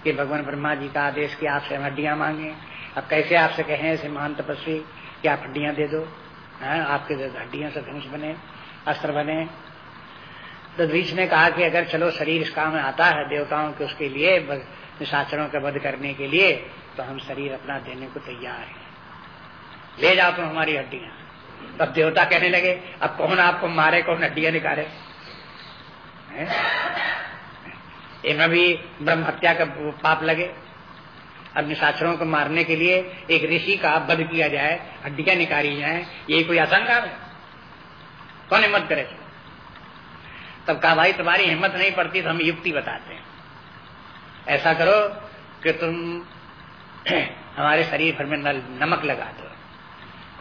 कि भगवान ब्रह्मा जी का आदेश की आपसे हम हड्डियाँ मांगे। अब कैसे आपसे कहें, ऐसे महान तपस्वी, कि आप हड्डियाँ दे दो। है, आपके हड्डियाँ से धनुष बने, अस्त्र बने। बीच ने कहा कि अगर चलो, शरीर इस काम में आता है, देवताओं के उसके लिए निशाचरों का वध करने के लिए तो हम शरीर अपना देने को तैयार हैं। ले जाओ तुम हमारी हड्डियाँ। तब देवता कहने लगे, अब कौन आपको मारे, कौन हड्डियाँ निकाले? इनमें भी ब्रह्म हत्या का पाप लगे। अब निशाचरों को मारने के लिए एक ऋषि का बध किया जाए, हड्डियाँ निकाली जाए, ये कोई आसान काम है? कौन हिम्मत करे? तब कहा, भाई, तुम्हारी हिम्मत नहीं पड़ती तो हम युक्ति बताते हैं। ऐसा करो कि तुम <clears throat> हमारे शरीर भर में नमक लगा दो।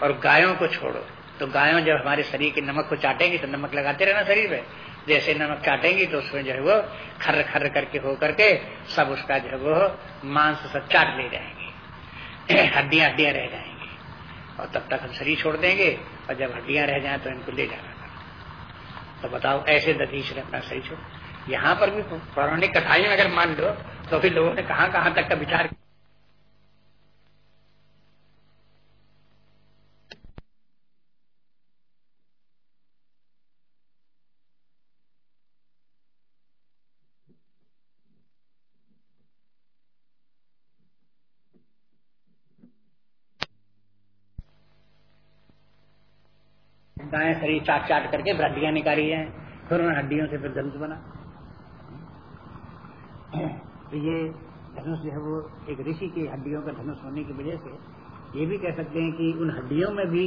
और गायों को छोड़ो। तो गायों जब हमारे शरीर के नमक को चाटेंगी तो नमक लगाते रहना शरीर में। जैसे नमक चाटेंगी तो उसमें जो है वो खर्र खर्र करके, हो करके सब उसका जो है वो मांस सब चाट ले जाएँगे। <clears throat> हड्डियाँ हड्डियाँ रह जाएँगी। और तब तक हम शरीर छोड़ देंगे, और जब हड्डियाँ रह जाए तो इनको ले जाना तो बताओ, ऐसे दधीश ने अपना शरीर छोड़ यहाँ पर भी पौराणिक कथाई में अगर मान लो तो फिर लोगों ने कहाँ तक का विचार किया गाय शरीर चाट चाट करके हड्डियाँ निकाली है। फिर उन हड्डियों से फिर धनुष बना। तो ये धनुष जो है वो एक ऋषि की हड्डियों का धनुष होने की वजह से ये भी कह सकते हैं कि उन हड्डियों में भी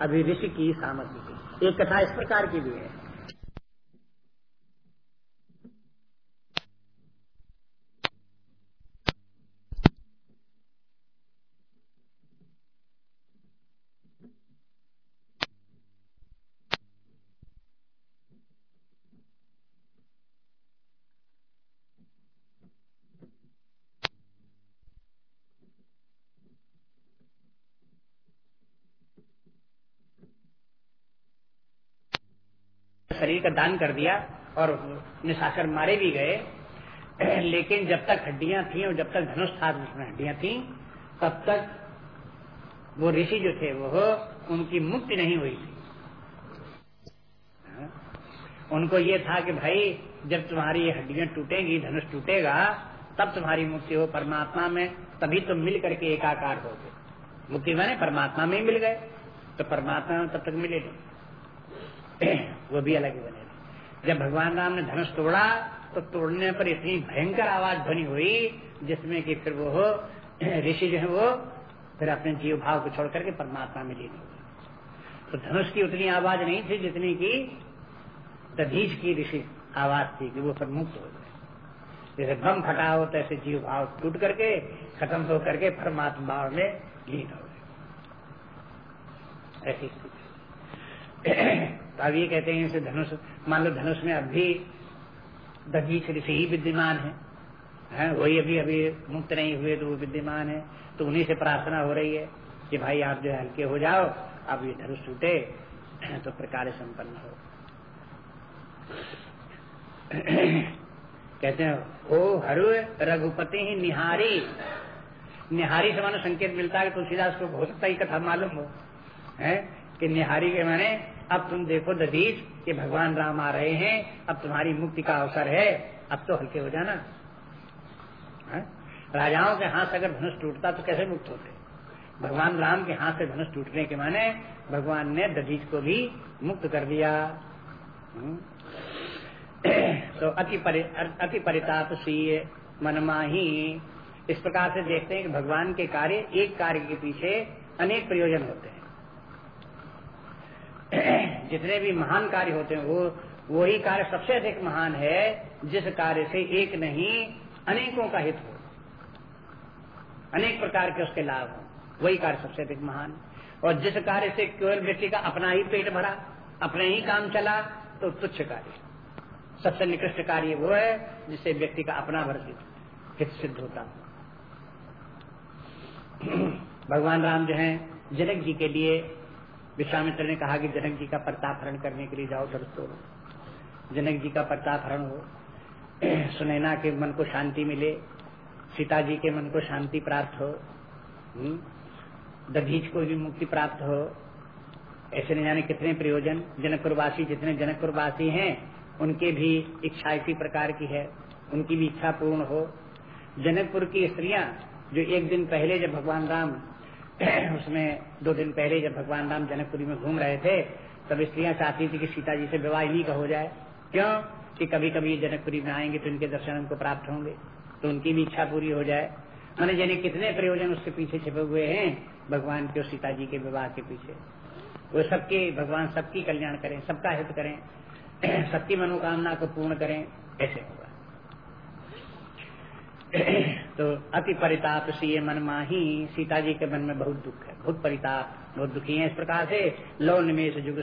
अभी ऋषि की सामर्थ्य थी। एक कथा इस प्रकार की भी है। शरीर का दान कर दिया और निशाकर मारे भी गए। <clears throat> लेकिन जब तक हड्डियाँ थी और जब तक धनुष था जिसमें हड्डियाँ थी, तब तक वो ऋषि जो थे, वो उनकी मुक्ति नहीं हुई। थी उनको ये था कि भाई, जब तुम्हारी ये हड्डियाँ टूटेंगी, धनुष टूटेगा, तब तुम्हारी मुक्ति हो परमात्मा में, तभी तुम मिल करके एकाकार हो गए। मुक्ति मैंने परमात्मा में ही मिल गए। तो परमात्मा में तब तक मिले नहीं। वो भी अलग ही बने जब भगवान राम ने धनुष तोड़ा तो तोड़ने पर इतनी भयंकर आवाज़ बनी हुई, जिसमें कि फिर वो ऋषि जो है वो फिर अपने जीव भाव को छोड़ करके परमात्मा में लीन हो गए। तो धनुष की उतनी आवाज़ नहीं थी जितनी की दधीज की ऋषि आवाज़ थी कि वो फिर मुक्त हो गए। जैसे बम फटा हो तैसे जीव भाव टूट करके, खत्म हो करके परमात्मा भाव में लीन हो गए। ऐसी स्थिति। <coughs> तो अब ये कहते हैं इसे धनुष, मान लो धनुष में अभी दधीच ऋषि ही विद्यमान है। है, वही अभी अभी मुक्त नहीं हुए तो वो विद्यमान है। तो उन्हीं से प्रार्थना हो रही है कि भाई आप जो हल्के हो जाओ, अब ये धनुष टूटे <coughs> तो प्रकार संपन्न हो। <coughs> कहते हैं, ओ हरु रघुपति ही निहारी। निहारी से मानो संकेत मिलता है तुलसीदास को हो सकता ही कथा मालूम हो। है, कि निहारी के माने अब तुम देखो दधीज कि भगवान राम आ रहे हैं अब तुम्हारी मुक्ति का अवसर है। अब तो हल्के हो जाना। है? राजाओं के हाथ अगर धनुष टूटता तो कैसे मुक्त होते? भगवान राम के हाथ से धनुष टूटने के माने भगवान ने दधीज को भी मुक्त कर दिया। हम्म। <clears throat> तो अति परि, अति परिताप सी मनमाही इस प्रकार से देखते हैं कि भगवान के कार्य एक कार्य के पीछे अनेक प्रयोजन होते हैं। <clears throat> जितने भी महान कार्य होते हैं, वो, वही कार्य सबसे अधिक महान है, जिस कार्य से एक नहीं, अनेकों का हित हो। अनेक प्रकार के उसके लाभ हो, वही कार्य सबसे अधिक महान। और जिस कार्य से केवल व्यक्ति का अपना ही पेट भरा, अपने ही काम चला तो तुच्छ कार्य। सबसे निकृष्ट कार्य वो है, जिससे व्यक्ति का अपना भर हित सिद्ध होता <clears throat> भगवान राम जो है, जनक जी के लिए विश्वामित्र ने कहा कि जनक जी का प्रताप हरण करने के लिए जाओ तोड़ो जनक जी का प्रताप हरण हो। <clears throat> सुनैना के मन को शांति मिले। सीता जी के मन को शांति प्राप्त हो। हम्म, दधीच को भी मुक्ति प्राप्त हो। ऐसे नहीं जाने कितने प्रयोजन। जनकपुरवासी जितने जनकपुरवासी हैं उनके भी इच्छा इसी प्रकार की है। उनकी भी इच्छा पूर्ण हो। जनकपुर की स्त्रियाँ जो एक दिन पहले जब भगवान राम <clears throat> उसमें दो दिन पहले जब भगवान राम जनकपुरी में घूम रहे थे, तब स्त्रियाँ चाहती थी कि सीता जी से विवाह इन्हीं का हो जाए। क्यों? कि कभी कभी जनकपुरी में आएँगे तो इनके दर्शन उनको प्राप्त होंगे तो उनकी भी इच्छा पूरी हो जाए। मैंने यानी कितने प्रयोजन उसके पीछे छिपे हुए हैं, भगवान के और सीता जी के विवाह के पीछे। वो सबके, भगवान सबकी कल्याण करें, सबका हित करें, <clears throat> सबकी मनोकामना को पूर्ण करें, ऐसे होगा तो अति परिताप सी मन माही। सीता जी के मन में बहुत दुख है। बहुत परिताप, बहुत दुखी है। इस प्रकार से लो निमेश युग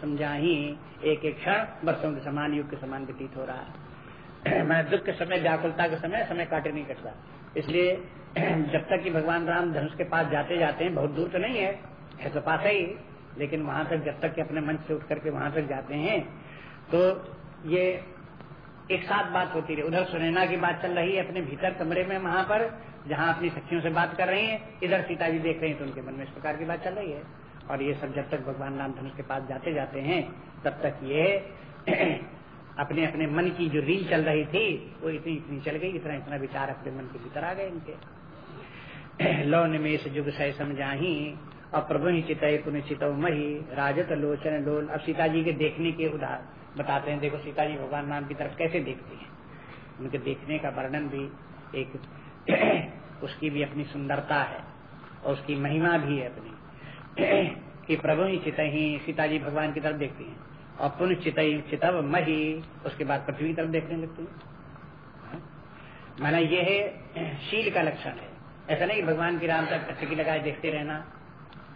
समझा ही एक एक क्षण वर्षों के समान, युग के समान व्यतीत हो रहा है। <clears throat> मैं दुख के समय, व्याकुलता के समय समय काटे नहीं कटता। इसलिए <clears throat> जब तक कि भगवान राम धनुष के पास जाते जाते हैं, बहुत दूर तो नहीं है। है तो पास ही। लेकिन वहाँ तक जब तक कि अपने मंच से उठ करके वहाँ तक जाते हैं तो ये एक साथ बात होती रही। उधर सुनैना की बात चल रही है अपने भीतर कमरे में वहाँ पर, जहाँ अपनी सखियों से बात कर रही हैं। इधर सीता जी देख रही हैं तो उनके मन में इस प्रकार की बात चल रही है। और ये सब जब तक भगवान राम धनुष के पास जाते जाते हैं, तब तक ये <clears throat> अपने अपने मन की जो रील चल रही थी, वो इतनी इतनी चल गई, इतना इतना विचार अपने मन के भीतर आ गए इनके। <clears throat> लो निमेश जुग सह समझाही और प्रभु ही चितय पुण्य चितो मही, राजत लोचन लोल। अब सीता जी के देखने के उदाहरण बताते हैं, देखो सीता जी भगवान राम की तरफ़ कैसे देखती है। उनके देखने का वर्णन भी एक <clears throat> उसकी भी अपनी सुंदरता है और उसकी महिमा भी है अपनी। <clears throat> कि प्रभु ही चित ही सीता जी भगवान की तरफ़ देखती हैं। और पुनः चित चितव मही, उसके बाद पृथ्वी की तरफ़ देखने लगती है। हाँ? माना ये है, <clears throat> शील का लक्षण है। ऐसा नहीं भगवान की राम तक टकी लगाए देखते रहना,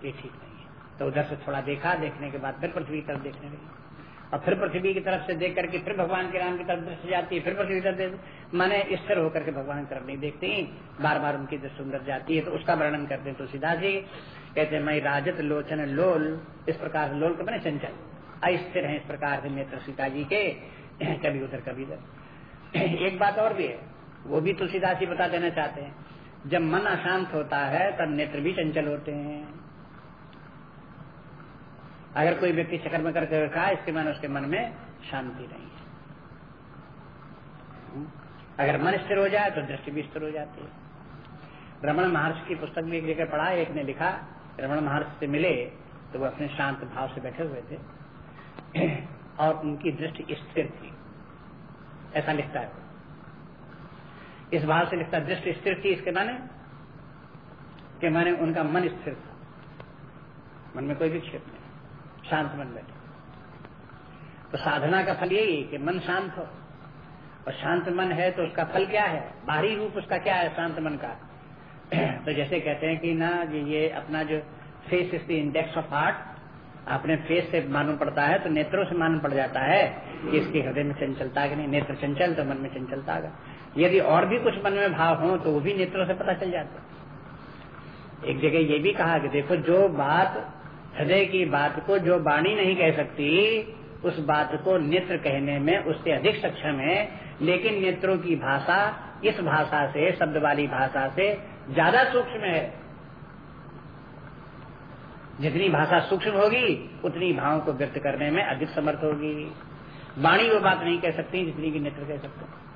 ये ठीक नहीं है। तो उधर से थोड़ा देखा, देखने के बाद फिर पृथ्वी की तरफ़ देखने लगी। और फिर पृथ्वी की तरफ़ से देख करके फिर भगवान के राम की तरफ़ दृष्टि जाती है, फिर पृथ्वी की तरफ़ माने स्थिर होकर के भगवान की तरफ़ नहीं देखती बार बार उनकी दृष्टि सुंदर जाती है तो उसका वर्णन करते हैं तुलसीदास जी। कहते हैं मैं राजत लोचन लोल। इस प्रकार से लोल के बने चंचल। अस्थिर है इस प्रकार से नेत्र सीता जी के, <clears throat> कभी उधर कभी उधर <clears throat> एक बात और भी है, वो भी तुलसीदास जी बता देना चाहते हैं। जब मन अशांत होता है, तब नेत्र भी चंचल होते हैं। अगर कोई व्यक्ति चक्कर में करके रखा इसके मन उसके मन में शांति नहीं है। अगर मन स्थिर हो जाए तो दृष्टि भी स्थिर हो जाती है। रमण महर्षि की पुस्तक में एक जगह पढ़ा एक ने लिखा, रमण महर्षि से मिले तो वो अपने शांत भाव से बैठे हुए थे। <clears throat> और उनकी दृष्टि स्थिर थी। ऐसा लिखता है इस भाव से लिखता दृष्टि स्थिर थी, इसके माने? के माने उनका मन स्थिर था। मन में कोई विक्षेप नहीं। शांत मन बैठे। तो साधना का फल यही है कि मन शांत हो। और शांत मन है तो उसका फल क्या है? बाहरी रूप उसका क्या है शांत मन का? <clears throat> तो जैसे कहते हैं कि ना, ये अपना जो face is the index of heart अपने फेस से मालूम पड़ता है तो नेत्रों से मालूम पड़ जाता है कि इसके हृदय में चंचलता कि नहीं। नेत्र चंचल तो मन में चंचलता है यदि और भी कुछ मन में भाव हो तो वो भी नेत्रों से पता चल जाता एक जगह ये भी कहा कि देखो, जो बात हृदय की बात को जो वाणी नहीं कह सकती, उस बात को नेत्र कहने में उससे अधिक सक्षम है। लेकिन नेत्रों की भाषा, इस भाषा से, शब्द वाली भाषा से ज़्यादा सूक्ष्म है। जितनी भाषा सूक्ष्म होगी, उतनी भावों को व्यक्त करने में अधिक समर्थ होगी। वाणी वो बात नहीं कह सकती जितनी की नेत्र कह सकते।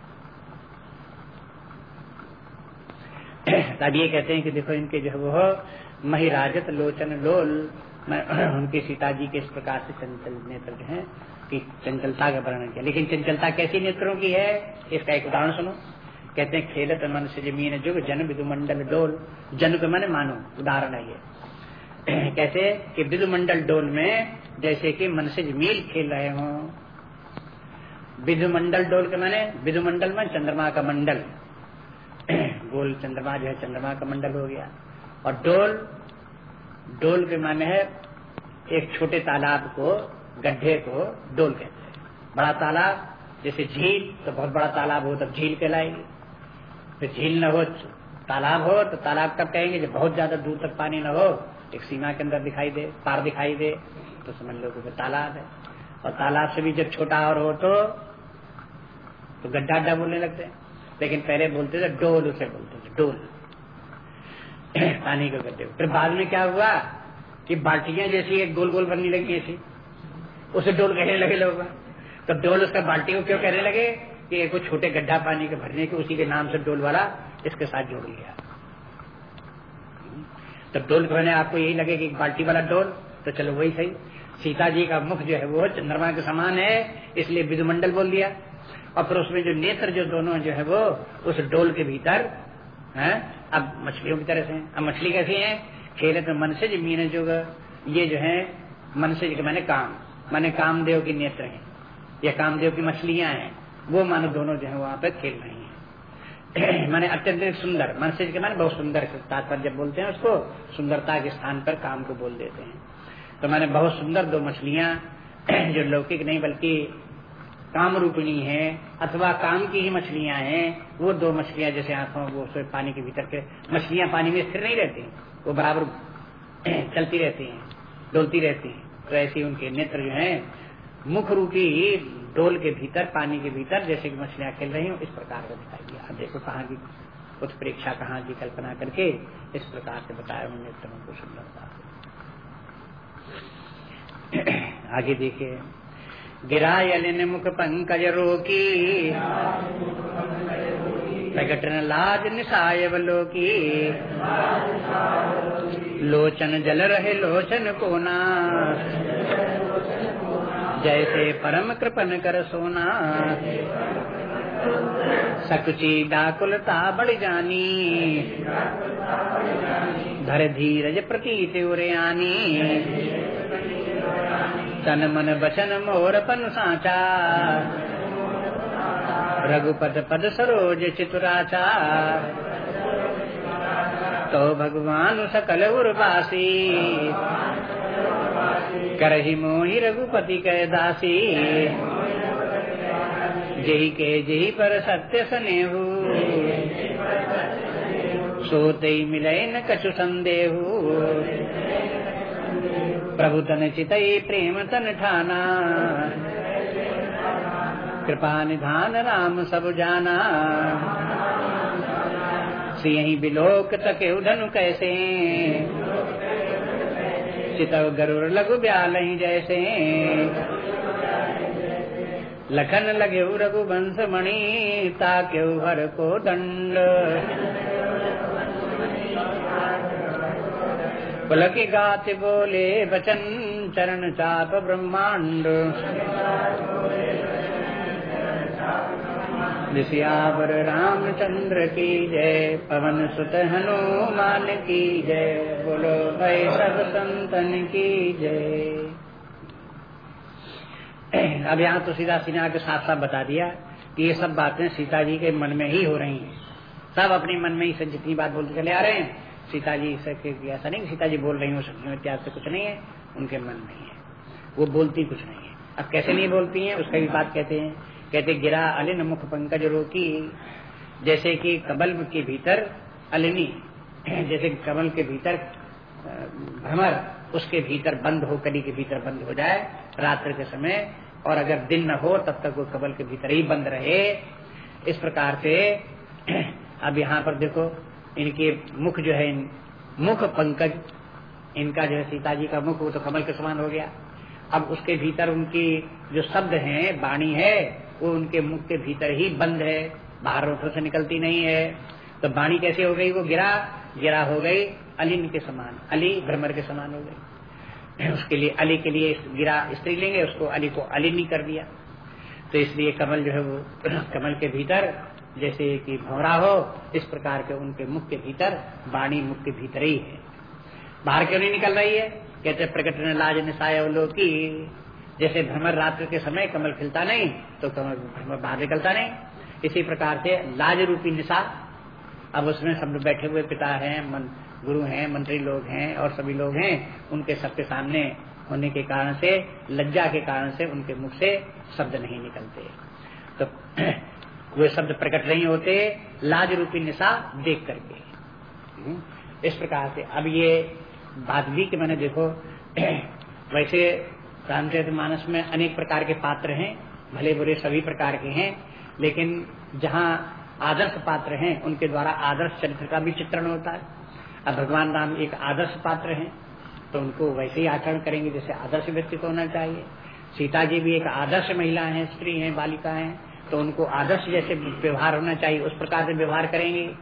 <clears throat> तब ये कहते हैं कि देखो इनके जो वो, महिराजत लोचन लोल। <clears throat> उनके सीता जी के इस प्रकार से चंचल नेत्र है, कि चंचलता का वर्णन किया। लेकिन चंचलता कैसी नेत्रों की है? इसका एक उदाहरण सुनो। कहते हैं, खेलत मन से ज़मीन जुग, जन विदु मंडल डोल। जन को मन मानो, उदाहरण है ये। <clears throat> कैसे कि विदुमंडल डोल में जैसे कि मन से मील खेल रहे हो। विदुमंडल डोल के माने विदुमंडल में चंद्रमा का मंडल। <clears throat> गोल चंद्रमा जो है, चंद्रमा का मंडल हो गया। और डोल डोल के माने है, एक छोटे तालाब को, गड्ढे को डोल कहते हैं। बड़ा तालाब, जैसे झील तो बहुत बड़ा तालाब हो, तब झील कहलाएगी। फिर झील न हो, तालाब हो तो तालाब तब कहेंगे? जब बहुत ज़्यादा दूर तक पानी न हो, एक सीमा के अंदर दिखाई दे, पार दिखाई दे तो समझ लो कि तालाब है। और तालाब से भी जब छोटा और हो तो तो गड्ढा अड्डा बोलने लगते हैं। लेकिन पहले बोलते थे डोल, उसे बोलते थे डोल। पानी को गड्ढे फिर बाद में क्या हुआ कि बाल्टियाँ जैसी एक गोल गोल बनने लगी ऐसी। उसे डोल कहने लगे लोग। तो डोल उसका बाल्टी को क्यों कहने लगे कि एक छोटे गड्ढा पानी के भरने के उसी के नाम से डोल वाला इसके साथ जोड़ लिया। तो डोल कहने आपको यही लगे कि बाल्टी वाला डोल तो चलो वही सही। सीता जी का मुख जो है वो चंद्रमा के समान है, इसलिए विदुमंडल बोल दिया। और फिर उसमें जो नेत्र जो दोनों जो है वो उस डोल के भीतर है? अब मछलियों की तरह से। अब मछली कैसी है? खेल तो मन से जी मीन जो ये जो है, मन से जी मैंने काम। माने कामदेव की नेत्र है। या कामदेव की मछलियाँ हैं। वो मानो दोनों जो है वहाँ पर खेल रही हैं। <clears throat> मैंने अत्यंत सुंदर। मन से माने बहुत सुंदर तात्पर्य जब बोलते हैं उसको, सुंदरता के स्थान पर काम को बोल देते हैं। तो मैंने बहुत सुंदर दो मछलियाँ <clears throat> जो लौकिक नहीं बल्कि काम रूपिणी है, अथवा काम की ही मछलियाँ हैं, वो दो मछलियाँ जैसे आँखों वो पानी के भीतर के मछलियाँ पानी में स्थिर नहीं रहती, वो बराबर <clears throat> चलती रहती हैं, डोलती रहती हैं। तो ऐसी उनके नेत्र जो है मुख रूपी डोल के भीतर, पानी के भीतर जैसे कि मछलियाँ खेल रही हो, इस प्रकार का दिखाई दिया। अब देखो कहाँ की कुछ उत्प्रेक्षा कहाँ की कल्पना करके इस प्रकार से बताया उन नेत्रों को सुंदरता <clears throat> आगे देखिए। गिरायलिन मुख पंकज रोकी। प्रकटन लाज निशायवलोकी लोचन जल रहे लोचन कोना। जैसे परम कृपन कर सोना। सकुची डाकुलता बढ़ जानी। धर धीरज प्रतीत उरयानी तन मन बचन मोर पन साचा रघुपत पद सरोज चितुराचा तो भगवान सकल उर्वासी। करही मोहि रघुपति कै दासी। जही के जही पर सत्य सनेहू। सोते मिले न कछु संदेहू। प्रभु तन चितई प्रेम तन ठाना कृपा निधान राम सब जाना। सिंह बिलोक तक उधनु कैसे? चितव गरुड़ लघु ब्याल जैसे। लखन लगे रघुवंश मणि ताक्यु हर को दंड। पुलक गात बोले, बचन चरण चाप ब्रह्मांड। सियावर रामचंद्र की जय, पवन सुत हनुमान की जय, बोलो भाई सब संतन की जय। अब यहाँ तो सीधा सिन्हा के साथ साथ बता दिया कि ये सब बातें सीता जी के मन में ही हो रही हैं। सब अपने मन में ही जितनी बात बोलते चले आ रहे हैं सीता जी से ऐसा नहीं सीता जी बोल रही हूँ सखियों इत्याग से कुछ नहीं है, उनके मन नहीं है वो बोलती कुछ नहीं है। अब कैसे नहीं बोलती हैं? उसका भी बात कहते हैं। कहते, गिरा अलिन मुख पंकज रोकी, जैसे कि कबल के भीतर अलिनी, जैसे कमल के भीतर भ्रमर उसके भीतर बंद हो, कली के भीतर बंद हो जाए रात्र के समय, और अगर दिन न हो, तब तक वो कबल के भीतर ही बंद रहे। इस प्रकार से, अब यहाँ पर देखो इनके मुख जो है, इन मुख पंकज, इनका जो है सीता जी का मुख, वो तो कमल के समान हो गया। अब उसके भीतर उनकी जो शब्द है, वाणी है, वो उनके मुख के भीतर ही बंद है, बाहर रोटों से निकलती नहीं है। तो वाणी कैसे हो गई? वो गिरा गिरा हो गई, अलिन के समान, अली भ्रमर के समान हो गई। <clears throat> उसके लिए अली के लिए गिरा स्त्री लेंगे, उसको अली को अलिनी कर दिया। तो इसलिए कमल जो है वो <clears throat> कमल के भीतर जैसे कि भौरा हो इस प्रकार के उनके मुख के भीतर वाणी मुख के भीतर ही है। बाहर क्यों नहीं निकल रही है? कहते प्रकट ने लाज निशाय की जैसे भ्रमर रात्र के समय कमल खिलता नहीं तो कमल भ्रमर बाहर निकलता नहीं। इसी प्रकार से लाज रूपी निशा। अब उसमें सब लोग बैठे हुए पिता हैं मन, गुरु हैं मंत्री लोग हैं और सभी लोग हैं उनके सबके सामने होने के कारण से लज्जा के कारण से उनके मुख से शब्द नहीं निकलते। तो <clears throat> वे शब्द प्रकट नहीं होते लाज रूपी निशा देख करके। हम्म, इस प्रकार से। अब ये बात भी कि मैंने देखो <clears throat> वैसे रामचरित मानस में अनेक प्रकार के पात्र हैं भले बुरे सभी प्रकार के हैं लेकिन जहाँ आदर्श पात्र हैं उनके द्वारा आदर्श चरित्र का भी चित्रण होता है। अब भगवान राम एक आदर्श पात्र हैं तो उनको वैसे ही आचरण करेंगे जैसे आदर्श व्यक्ति को होना चाहिए। सीता जी भी एक आदर्श महिला है स्त्री है बालिका है तो उनको आदर्श जैसे व्यवहार होना चाहिए, उस प्रकार से व्यवहार करेंगे।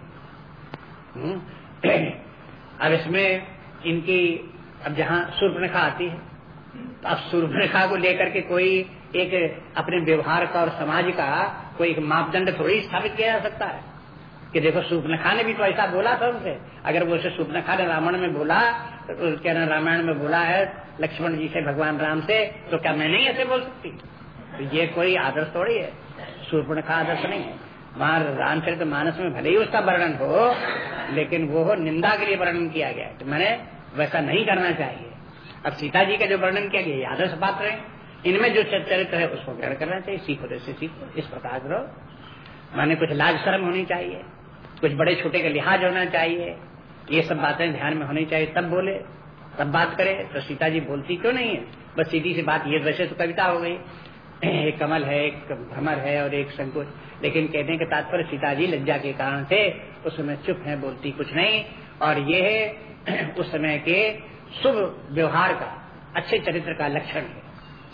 हम्म। <clears throat> अब इसमें इनकी, अब जहाँ सूर्परेखा आती है तो अब सूर्परेखा को लेकर के कोई एक अपने व्यवहार का और समाज का कोई एक मापदंड थोड़ी स्थापित किया जा सकता है। कि देखो सूपनखा ने भी तो ऐसा बोला था उनसे। अगर वो उसे सूपनखा ने रावण में बोला तो क्या रामायण में बोला है, लक्ष्मण जी से, भगवान राम से तो क्या मैं नहीं ऐसे बोल सकती? तो ये कोई आदर्श थोड़ी है। सूर्पणखा आदर्श नहीं है वहाँ रामचरित मानस में भले ही उसका वर्णन हो, लेकिन वो हो निंदा के लिए वर्णन किया गया तो मैंने वैसा नहीं करना चाहिए। अब सीता जी का जो वर्णन किया गया आदर्श पात्र है इनमें जो चरित्र है, उसको ग्रहण करना चाहिए। सीखो जैसे सीखो। इस प्रकार करो। माने कुछ लाज शर्म होनी चाहिए। कुछ बड़े छोटे का लिहाज होना चाहिए। ये सब बातें ध्यान में होनी चाहिए। तब बोले, तब बात करे। तो सीता जी बोलती क्यों नहीं है? बस सीधी सी बात, ये वैसे तो कविता हो गई। <laughs> एक कमल है, एक भ्रमर है और एक संकोच लेकिन कहने के तात्पर्य सीता जी लज्जा के कारण से उस समय चुप है, बोलती कुछ नहीं। और ये <clears throat> उस समय के शुभ व्यवहार का, अच्छे चरित्र का लक्षण है।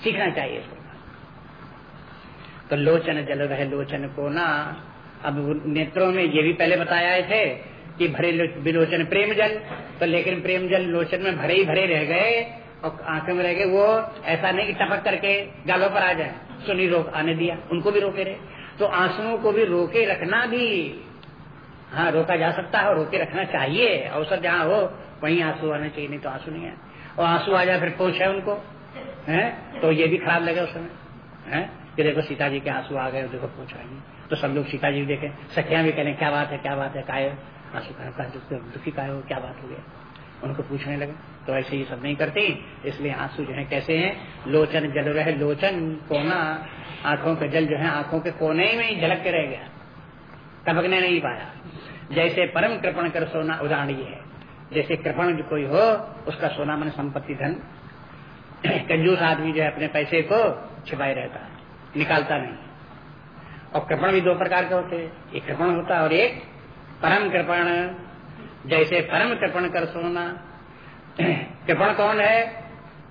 सीखना चाहिए इसको। तो लोचन जल रहे लोचन को ना, अब नेत्रों में ये भी पहले बताया थे कि भरे विलोचन प्रेम जल। तो लेकिन प्रेम जल लोचन में भरे ही भरे रह गए। और आँखें में रह गए, वो ऐसा नहीं कि टपक करके गालों पर आ जाए। सुनी रोक, आने दिया। उनको भी रोके रहे। तो आंसुओं को भी रोके रखना भी हाँ रोका जा सकता है रोके रखना चाहिए। अवसर जहाँ हो, वहीं आँसू आने चाहिए, नहीं तो आँसू नहीं है। और आँसू आ जाए, फिर पोष है उनको। है? तो ये भी खराब लगे उस समय। है? कि देखो सीता जी के आँसू आ गए, देखो पूछ रही तो सब लोग सीता जी देखे। सखिया भी कहें क्या बात है, क्या बात है, काय आँसू दुखी काय हो, क्या बात हो गया। उनको पूछने लगे। तो ऐसे ही सब नहीं करते, इसलिए आँसू जो है कैसे हैं? लोचन जल रहे लोचन, कोना। आँखों के जल जो है, आँखों के कोने में ही झलक के रह गया टपकने नहीं पाया। जैसे परम कृपण कर सोना, उदाहरण ये है। जैसे कृपण कोई हो, उसका सोना मन संपत्ति धन। कंजूस आदमी जो है अपने पैसे को छिपाए रहता है, निकालता नहीं। और कृपण भी दो प्रकार के होते हैं। एक कृपण होता है और एक परम कृपण। जैसे परम कृपण कर सोना। कृपण कौन है?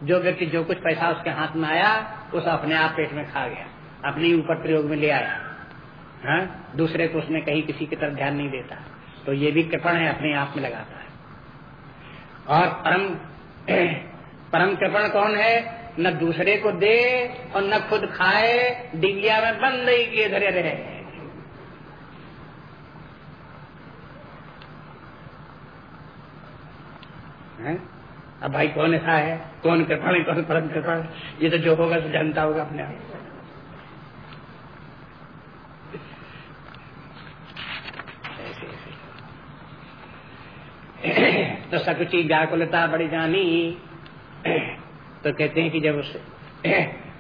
जो व्यक्ति जो कुछ पैसा उसके हाथ में आया, उस अपने आप पेट में खा गया। अपने ऊपर प्रयोग में ले आया। हा? दूसरे को उसने कहीं किसी की तरफ़ ध्यान नहीं देता। तो ये भी कृपण है, अपने आप में लगाता है। और परम <clears throat> परम कृपण कौन है? न दूसरे को दे और न खुद खाए, डिगिया में बंद ही किए धरे रहे। अब भाई कौन ऐसा है? कौन कृपण कौन परम कृपण ये तो जो होगा तो जानता होगा अपने आप तो सकुची व्याकुलता बड़ी जानी। तो कहते हैं कि जब उस,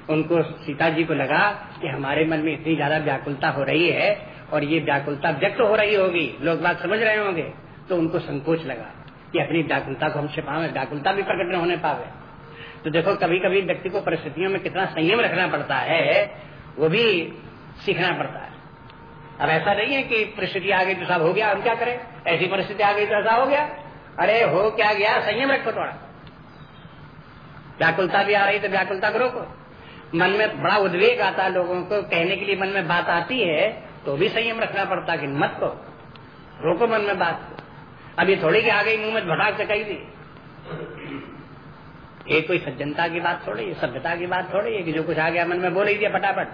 उनको सीता जी को लगा कि हमारे मन में इतनी ज़्यादा व्याकुलता हो रही है और ये व्याकुलता व्यक्त हो रही होगी, लोग बात समझ रहे होंगे तो उनको संकोच लगा। कि अपनी व्याकुलता को हम छिपावे, व्याकुलता भी प्रकट न होने पावे। तो देखो कभी कभी व्यक्ति को परिस्थितियों में कितना संयम रखना पड़ता है, वो भी सीखना पड़ता है। अब ऐसा नहीं है कि परिस्थिति आ गई तो सब हो गया, हम क्या करें? ऐसी परिस्थिति आ गई तो ऐसा हो गया। अरे, हो क्या गया? संयम रखो थोड़ा। व्याकुलता भी आ रही तो व्याकुलता को रोको। मन में बड़ा उद्वेग आता है लोगों को, कहने के लिए मन में बात आती है तो भी संयम रखना पड़ता कि मत को रोको मन में बात को। अब ये थोड़ी की आ गई मुँह में भटाक से कही थी ये कोई सज्जनता की बात थोड़ी सभ्यता की बात थोड़ी है कि जो कुछ आ गया मन में बोल ही दिया फटाफट।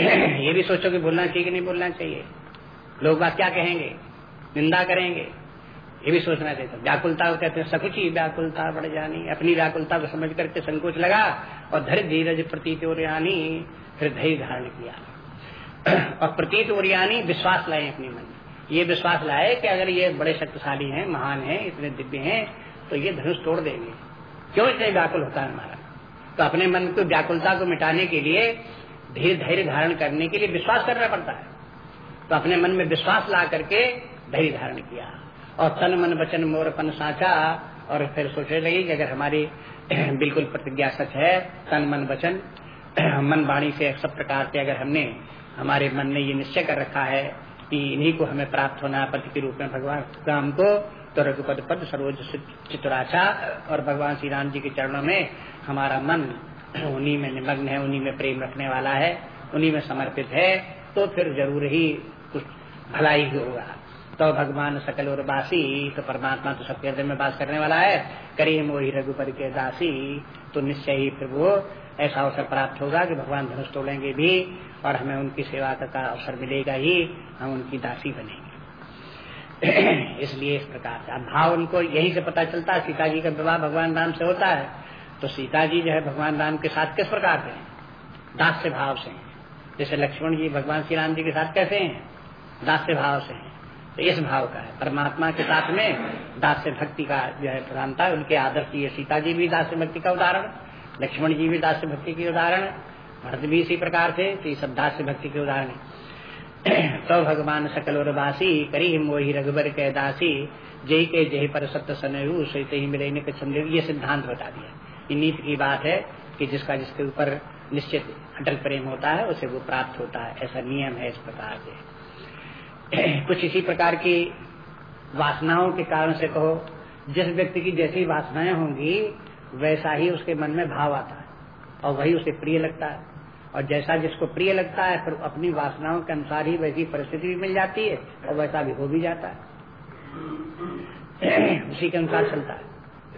<clears throat> ये भी सोचो कि बोलना चाहिए कि नहीं बोलना चाहिए। लोग बात क्या कहेंगे? निंदा करेंगे। ये भी सोचना चाहिए। व्याकुलता को कहते हैं, सकुची व्याकुलता बढ़ जानी अपनी व्याकुलता को समझ करके संकोच लगा और धर धीरज प्रतीत ओरियानी फिर धैर्य धारण किया। <clears throat> और प्रतीत और ओरियानी विश्वास लाए अपने मन ये विश्वास लाए कि अगर ये बड़े शक्तिशाली हैं, महान हैं, इतने दिव्य हैं तो ये धनुष तोड़ देंगे। क्यों इतने व्याकुल होता है हमारा तो अपने मन को व्याकुलता को मिटाने के लिए, धीर धैर्य धारण करने के लिए विश्वास करना पड़ता है। तो अपने मन में विश्वास ला करके धैर्य धारण किया। और तन मन वचन मोरपन साचा, और फिर सोचने लगी कि अगर हमारी <clears throat> बिल्कुल प्रतिज्ञा सच है, तन मन वचन, <clears throat> मन वाणी से सब प्रकार से अगर हमने, हमारे मन ने ये निश्चय कर रखा है कि इन्हीं को हमें प्राप्त होना है पति के रूप में भगवान राम को तो रघुपद पद सरोज चितुराचा और भगवान श्री राम जी के चरणों में हमारा मन उन्हीं में निमग्न है, उन्हीं में प्रेम रखने वाला है, उन्हीं में समर्पित है तो फिर ज़रूर ही कुछ भलाई होगा। तो भगवान सकल और बासी तो परमात्मा तो सबके हृदय में बास करने वाला है। करिए मोही रघुपति के दासी तो निश्चय ही फिर वो ऐसा अवसर प्राप्त होगा कि भगवान धनुष तोड़ेंगे भी और हमें उनकी सेवा का अवसर मिलेगा ही, हम उनकी दासी बनेंगे। <clears throat> इसलिए इस प्रकार से। भाव उनको यही से पता चलता है, सीता जी का विवाह भगवान राम से होता है तो सीता जी जो है भगवान राम के साथ किस प्रकार से दास से भाव से हैं। जैसे लक्ष्मण जी भगवान श्री राम जी के साथ कैसे हैं? दास से भाव से हैं। तो इस भाव का है। परमात्मा के साथ में दास से भक्ति का जो है प्रधानता उनके आदर्श ये सीता जी भी दास भक्ति का उदाहरण। लक्ष्मण जी भी दास भक्ति के उदाहरण भरत भी इसी प्रकार से तो ये सब दास भक्ति के उदाहरण है। <clears throat> तो भगवान सकल और बासी करी हिम वही रघुबर के दासी, जय के जय पर सत्य सनयु सहित ही मिले संदेह ये सिद्धांत बता दिया। ये नीति की बात है कि जिसका जिसके ऊपर निश्चित अटल प्रेम होता है, उसे वो प्राप्त होता है। ऐसा नियम है इस प्रकार से। <clears throat> कुछ इसी प्रकार की वासनाओं के कारण से कहो, जिस व्यक्ति की जैसी वासनाएँ होंगी वैसा ही उसके मन में भाव आता है। और वही उसे प्रिय लगता है। और जैसा जिसको प्रिय लगता है, फिर अपनी वासनाओं के अनुसार ही वैसी परिस्थिति भी मिल जाती है और वैसा भी हो भी जाता है। <clears throat> उसी के अनुसार चलता है।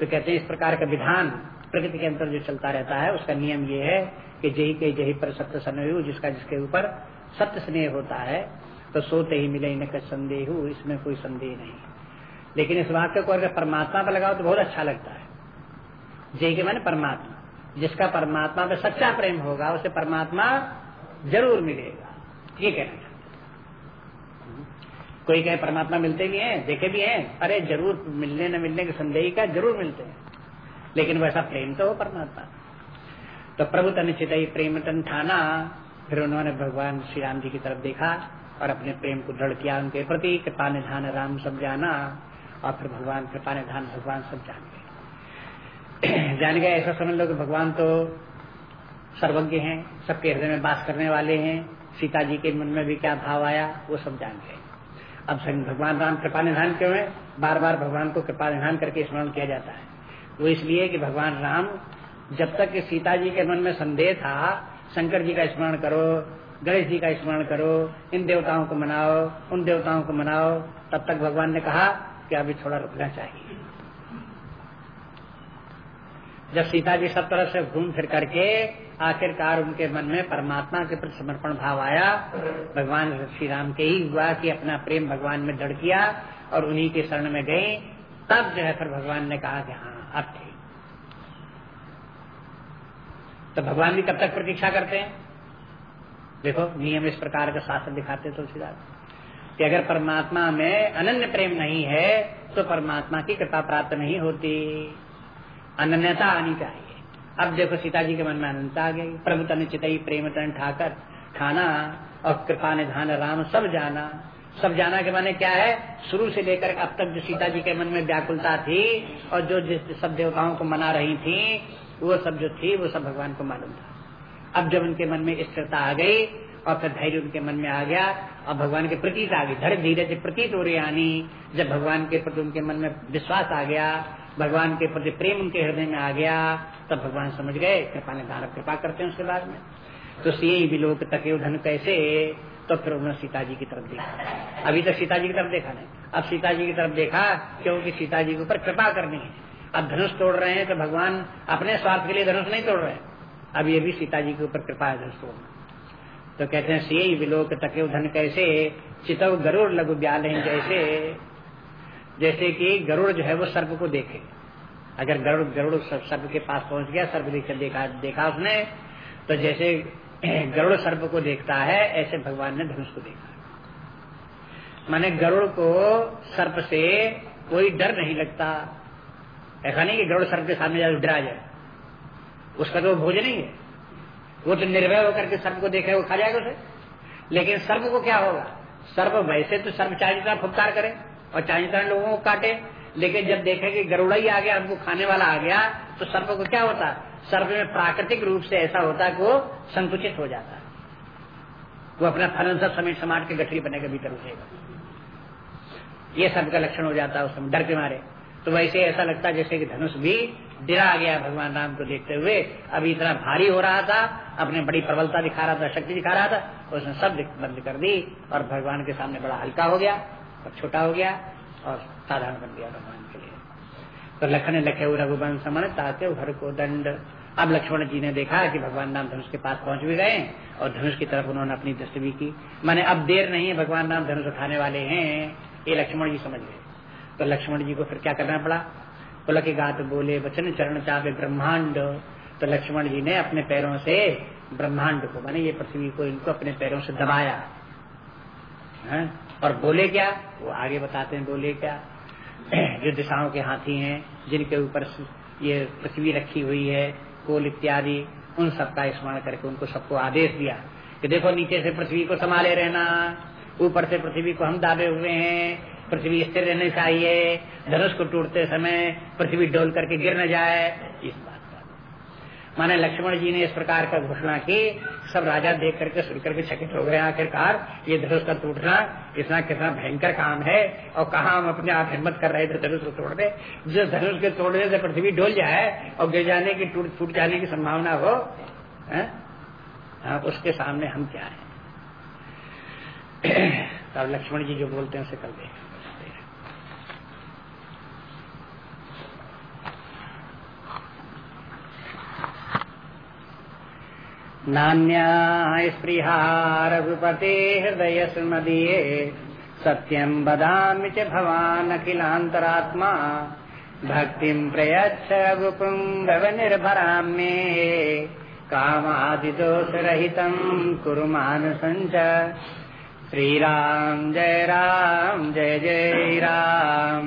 तो कहते हैं, इस प्रकार का विधान प्रकृति के अंतर जो चलता रहता है, उसका नियम ये है कि जही के जही पर सत्य स्नेह जिसका जिसके ऊपर सत्य स्नेह होता है तो सोते ही मिले न संदेह इसमें कोई संदेह नहीं। लेकिन इस वाक्य को अगर परमात्मा पर लगाओ तो बहुत अच्छा लगता है। जय के मैंने परमात्मा। जिसका परमात्मा में सच्चा प्रेम होगा, उसे परमात्मा ज़रूर मिलेगा। ये कहना चाहते कोई कहे, परमात्मा मिलते भी हैं, देखे भी हैं, अरे ज़रूर मिलने न मिलने के संदेह का ज़रूर मिलते हैं। लेकिन वैसा प्रेम तो हो परमात्मा। तो प्रभु तन चित प्रेम तन ठाना, फिर उन्होंने भगवान श्री राम जी की तरफ़ देखा और अपने प्रेम को दृढ़ किया, उनके प्रति कृपा निधान राम सब जाना, और फिर भगवान कृपा निधान भगवान सब जान। गए <coughs> जान गए, ऐसा समझ लो कि भगवान तो सर्वज्ञ हैं, सबके हृदय में बास करने वाले हैं, सीता जी के मन में भी क्या भाव आया, वो सब जान गए। अब भगवान राम कृपा निधान क्यों है? बार बार भगवान को कृपा निधान करके स्मरण किया जाता है। वो इसलिए कि भगवान राम, जब तक कि सीता जी के मन में संदेह था, शंकर जी का स्मरण करो, गणेश जी का स्मरण करो, इन देवताओं को मनाओ, उन देवताओं को मनाओ, तब तक भगवान ने कहा कि अभी थोड़ा रुकना चाहिए। जब सीता जी सब तरह से घूम फिर करके आखिरकार उनके मन में परमात्मा के प्रति समर्पण भाव आया। भगवान श्री राम के ही हुआ कि अपना प्रेम भगवान में दृढ़ किया और उन्हीं के शरण में गए। तब जो है फिर भगवान ने कहा कि हाँ अब ठीक। तो भगवान भी कब तक प्रतीक्षा करते हैं? देखो, नियम इस प्रकार का शास्त्र दिखाते तुलसीदास कि अगर परमात्मा में अनन्य प्रेम नहीं है तो परमात्मा की कृपा प्राप्त नहीं होती। अनन्यता आनी चाहिए। अब देखो सीता जी के मन में अनंता आ गई। प्रभु तन चितई, प्रेम तन ठाकर खाना और कृपा निधान राम, सब जाना। सब जाना के माने क्या है? शुरू से लेकर अब तक जो सीता जी के मन में व्याकुलता थी और जो जिस सब देवताओं को मना रही थी, वो सब जो थी, वो सब भगवान को मालूम था। अब जब उनके मन में स्थिरता आ गई और फिर धैर्य उनके मन में आ गया और भगवान के प्रतीत आ गई धैर्य धीरे से प्रतीत हो रही आनी। जब भगवान के प्रति उनके मन में विश्वास आ गया भगवान के प्रति प्रेम उनके हृदय में आ गया, तब भगवान समझ गए, कृपा ने धारा कृपा करते हैं उसके बाद में। तो सी विलोक तके धन कैसे तो फिर उन्होंने सीता जी की तरफ़ देखा। अभी तक सीता जी की तरफ़ देखा नहीं। अब सीता जी की तरफ़ देखा, क्योंकि सीता जी के ऊपर कृपा करनी है। अब धनुष तोड़ रहे हैं तो भगवान अपने स्वार्थ के लिए धनुष नहीं तोड़ रहे। अब ये भी सीता जी के ऊपर कृपा है धनुष तोड़ना। तो कहते हैं सी विलोक तके धन कैसे चितव गरुड़ लघु ब्याल जैसे जैसे कि गरुड़ जो है वो सर्प को देखे। अगर गरुड़ गरुड़ सर्प के पास पहुँच गया, सर्प देख, देखा उसने तो जैसे <clears throat> गरुड़ सर्प को देखता है, ऐसे भगवान ने धनुष को देखा। माने गरुड़ को सर्प से कोई डर नहीं लगता। ऐसा नहीं कि गरुड़ सर्प के सामने जाए डरा जाए। उसका तो भोज नहीं है। वो तो निर्भय होकर के सर्प को देखे, वो खा जाएगा उसे। लेकिन सर्प को क्या होगा? सर्प वैसे तो सर्प चाहे जितना फुपकार करे। और तरह लोगों को काटे। लेकिन जब देखे कि गरुड़ा ही आ गया, हमको खाने वाला आ गया तो सर्प को क्या होता? सर्प में प्राकृतिक रूप से ऐसा होता कि वो संकुचित हो जाता। वो अपना फलन सब समेट समाट के गठरी बने के भीतर उठेगा। ये सब का लक्षण हो जाता है उस समय, डर के मारे। तो वैसे ऐसा लगता जैसे कि धनुष भी डिरा गया भगवान राम को देखते हुए। अभी इतना भारी हो रहा था, अपने बड़ी प्रबलता दिखा रहा था, शक्ति दिखा रहा था, उसने सब बंद कर दी और भगवान के सामने बड़ा हल्का हो गया। और छोटा हो गया और साधारण बन गया भगवान के लिए। तो लखन लखे रघुवंश समन ताते हर को दंड। अब लक्ष्मण जी ने देखा कि भगवान राम धनुष के पास पहुँच भी गए और धनुष की तरफ़ उन्होंने अपनी दृष्टि भी की। मैंने अब देर नहीं है भगवान राम धनुष उठाने वाले हैं, ये लक्ष्मण जी समझ गए। तो लक्ष्मण जी को फिर क्या करना पड़ा? बोला कि गात बोले, वचन चरण चाहे ब्रह्मांड। तो लक्ष्मण जी ने अपने पैरों से ब्रह्मांड को, माने ये पृथ्वी को इनको अपने पैरों से दबाया। है? और बोले क्या? वो आगे बताते हैं, बोले क्या? <clears throat> जो दिशाओं के हाथी हैं, जिनके ऊपर ये पृथ्वी रखी हुई है, कोल इत्यादि, उन सबका स्मरण करके उनको सबको आदेश दिया कि देखो नीचे से पृथ्वी को संभाले रहना, ऊपर से पृथ्वी को हम दाबे हुए हैं, पृथ्वी स्थिर रहनी चाहिए धनुष को टूटते समय पृथ्वी डोल करके गिर न जाए। माने लक्ष्मण जी ने इस प्रकार का घोषणा की, सब राजा देख करके, सुन करके चकित हो गए आखिरकार। ये धनुष का टूटना, इतना कितना भयंकर काम है, और कहा हम अपने आप हिम्मत कर रहे थे धनुष को तोड़ दे। जो धनुष के तोड़ने से पृथ्वी डोल जाए, और गिर जाने की टूट, फूट जाने की संभावना हो? हाँ उसके सामने हम क्या है? <clears throat> तब लक्ष्मण जी जो बोलते हैं, उसे कर दें। नान्या स्पृहा रघुपते हृदय सुमदीये सत्यं वदामि च भवानखिलान्तरात्मा भक्तिं प्रयच्छ रघुपुङ्गवनिर्भरां मे कामादिदोषरहितं कुरु मानसञ्च श्रीराम जय राम, जय जय राम।